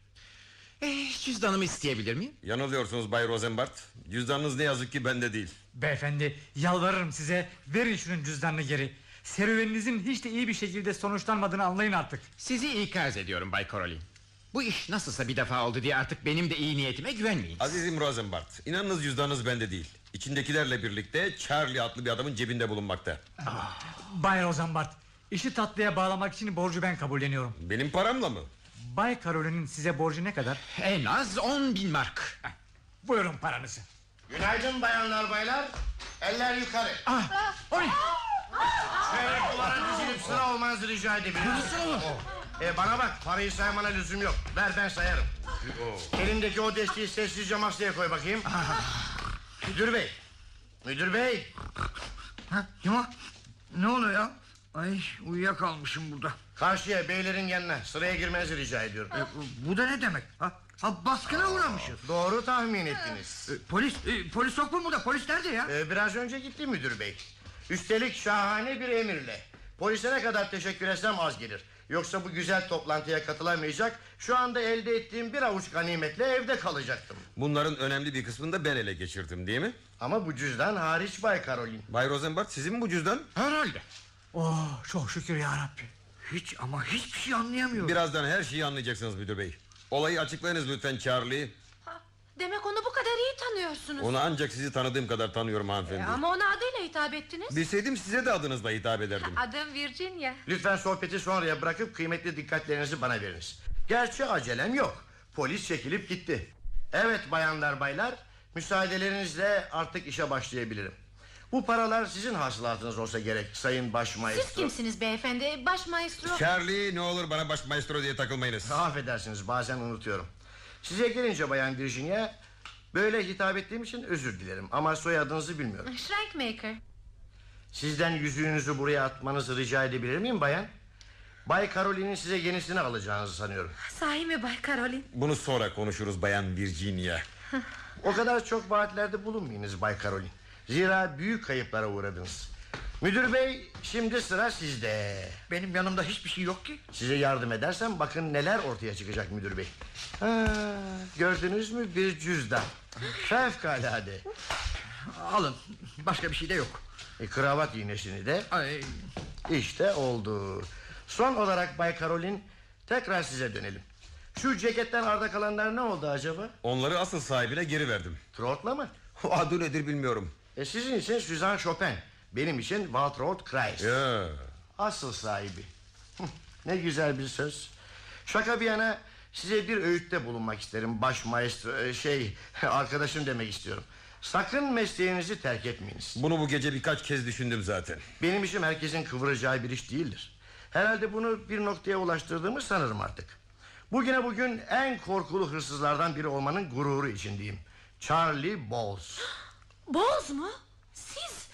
Speaker 12: Eh, cüzdanımı isteyebilir miyim?
Speaker 5: Yanılıyorsunuz Bay Rosenbart. Cüzdanınız ne yazık ki bende değil.
Speaker 2: Beyefendi yalvarırım size verin şunun cüzdanını geri. Serüveninizin hiç de iyi bir şekilde sonuçlanmadığını anlayın artık.
Speaker 12: Sizi ikaz ediyorum Bay Caroline. Bu iş nasılsa bir defa oldu diye artık benim de iyi niyetime güvenmeyin.
Speaker 5: Azizim Rosenbart, inanınız cüzdanınız bende değil. İçindekilerle birlikte Charlie adlı bir adamın cebinde bulunmakta.
Speaker 2: Bay Rosenbart işi tatlıya bağlamak için borcu ben kabulleniyorum.
Speaker 5: Benim paramla mı?
Speaker 2: Bay Caroline'in size borcu ne kadar?
Speaker 12: En az on bin mark.
Speaker 2: Buyurun paranızı.
Speaker 8: Günaydın bayanlar baylar. Eller yukarı.
Speaker 2: Ah, oy.
Speaker 8: Şöyle duvara dizilip sıra olmanızı rica edebilirim. E, bana bak parayı saymana lüzum yok. Ver ben sayarım. Elimdeki o desteği sessizce masaya koy bakayım. Müdür bey. Müdür bey.
Speaker 7: Ha, kim o? Ne oluyor ya? Ay uyuyakalmışım burada.
Speaker 8: Karşıya beylerin yanına sıraya girmenizi rica ediyorum.
Speaker 7: E, bu da ne demek? Ha, ha baskına uğramışız.
Speaker 8: Doğru tahmin ettiniz.
Speaker 7: E, polis e, polis yok mu burada? Polis nerede ya?
Speaker 8: Ee, biraz önce gitti müdür bey. Üstelik şahane bir emirle. Polise ne kadar teşekkür etsem az gelir. Yoksa bu güzel toplantıya katılamayacak... ...şu anda elde ettiğim bir avuç ganimetle evde kalacaktım.
Speaker 5: Bunların önemli bir kısmını da ben ele geçirdim değil mi?
Speaker 8: Ama bu cüzdan hariç Bay Karolin.
Speaker 5: Bay Rosenbart sizin mi bu cüzdan?
Speaker 12: Herhalde.
Speaker 2: Oh, çok şükür ya Rabbi.
Speaker 7: Hiç ama hiçbir şey anlayamıyorum.
Speaker 5: Birazdan her şeyi anlayacaksınız müdür bey. Olayı açıklayınız lütfen Charlie.
Speaker 9: Demek onu bu kadar iyi tanıyorsunuz.
Speaker 5: Onu ancak sizi tanıdığım kadar tanıyorum hanımefendi.
Speaker 9: E, ama ona adıyla hitap ettiniz.
Speaker 5: Bilseydim size de adınızla hitap ederdim.
Speaker 9: Adım Virginia.
Speaker 8: Lütfen sohbeti sonraya bırakıp kıymetli dikkatlerinizi bana veriniz. Gerçi acelem yok. Polis çekilip gitti. Evet bayanlar baylar, müsaadelerinizle artık işe başlayabilirim. Bu paralar sizin hasılatınız olsa gerek sayın baş maestro.
Speaker 9: Siz kimsiniz beyefendi? Baş maestro.
Speaker 5: Charlie ne olur bana baş maestro diye takılmayınız.
Speaker 8: Affedersiniz bazen unutuyorum. Size gelince bayan Virginia... ...böyle hitap ettiğim için özür dilerim. Ama soyadınızı bilmiyorum.
Speaker 9: Shrankmaker.
Speaker 8: Sizden yüzüğünüzü buraya atmanızı rica edebilir miyim bayan? Bay Caroline'in size yenisini alacağınızı sanıyorum.
Speaker 9: Sahi mi Bay Caroline?
Speaker 5: Bunu sonra konuşuruz bayan Virginia.
Speaker 8: O kadar çok vaatlerde bulunmayınız Bay Caroline. Zira büyük kayıplara uğradınız. Müdür bey şimdi sıra sizde.
Speaker 7: Benim yanımda hiçbir şey yok ki.
Speaker 8: Size yardım edersem bakın neler ortaya çıkacak müdür bey. Ha, gördünüz mü bir cüzdan. Fevkalade.
Speaker 7: Alın. Başka bir şey de yok.
Speaker 8: E, kravat iğnesini de
Speaker 7: Ay,
Speaker 8: işte oldu. Son olarak Bay Caroline tekrar size dönelim. Şu ceketten arda kalanlar ne oldu acaba?
Speaker 5: Onları asıl sahibine geri verdim.
Speaker 8: Trotla mı?
Speaker 5: Adı nedir bilmiyorum.
Speaker 8: E, sizin için Suzanne Chopin. Benim için Waltraud Kreis.
Speaker 5: Ya.
Speaker 8: Asıl sahibi. Ne güzel bir söz. Şaka bir yana size bir öğütte bulunmak isterim. Baş maestro e, şey arkadaşım demek istiyorum. Sakın mesleğinizi terk etmeyiniz.
Speaker 5: Bunu bu gece birkaç kez düşündüm zaten.
Speaker 8: Benim işim herkesin kıvıracağı bir iş değildir. Herhalde bunu bir noktaya ulaştırdığımı sanırım artık. Bugüne bugün en korkulu hırsızlardan biri olmanın gururu içindeyim. Charlie Bowles.
Speaker 9: Boz mu? Siz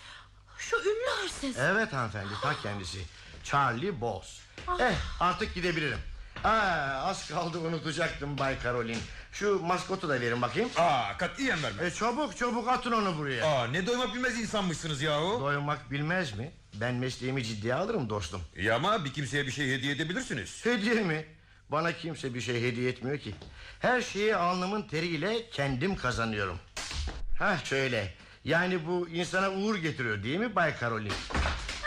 Speaker 9: şu ünlü hırsız.
Speaker 8: Evet hanımefendi ta kendisi. Charlie Bowles. Eh artık gidebilirim. Aa, az kaldı unutacaktım Bay Caroline. Şu maskotu da verin bakayım.
Speaker 5: Aa katiyen vermem.
Speaker 8: E, çabuk çabuk atın onu buraya.
Speaker 5: Aa ne doymak bilmez insanmışsınız yahu.
Speaker 8: Doymak bilmez mi? Ben mesleğimi ciddiye alırım dostum.
Speaker 5: Ya ama bir kimseye bir şey hediye edebilirsiniz.
Speaker 8: Hediye mi? Bana kimse bir şey hediye etmiyor ki. Her şeyi alnımın teriyle kendim kazanıyorum. Ha şöyle. Yani bu insana uğur getiriyor değil mi Bay Caroline?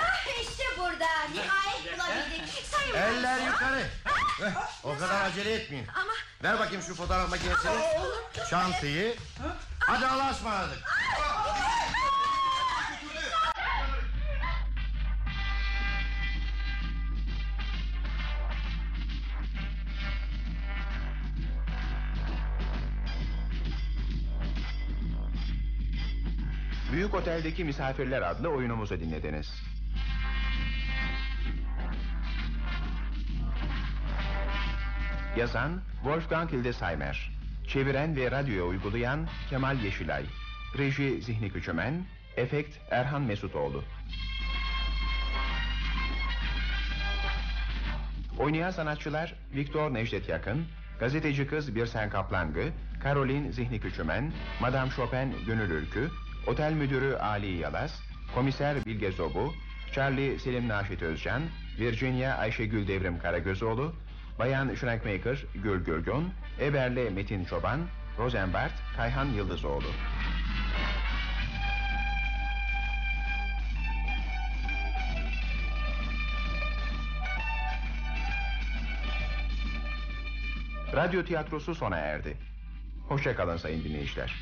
Speaker 3: Ah, işte burada. Nihayet bulabildik. Sayın
Speaker 8: Eller
Speaker 3: Maestro.
Speaker 8: yukarı. O kadar acele etmeyin.
Speaker 3: Ama
Speaker 8: Ver bakayım şu fotoğraf makinesini. Çantayı. Hadi Allah'a ısmarladık.
Speaker 1: Büyük Otel'deki Misafirler adlı oyunumuzu dinlediniz. Yazan Wolfgang Hildesheimer. Çeviren ve radyoya uygulayan Kemal Yeşilay. Reji Zihni Küçümen. Efekt Erhan Mesutoğlu. Oynayan sanatçılar Viktor Necdet Yakın Gazeteci kız Birsen Kaplangı Caroline Zihni Küçümen Madame Chopin Gönül Ülkü Otel müdürü Ali Yalaz, komiser Bilge Zobu, Charlie Selim Naşit Özcan, Virginia Ayşegül Devrim Karagözoğlu, Bayan Schrankmaker Gül Gürgün, Eberle Metin Çoban, Rosenbart Kayhan Yıldızoğlu. Radyo tiyatrosu sona erdi. Hoşça kalın sayın dinleyiciler.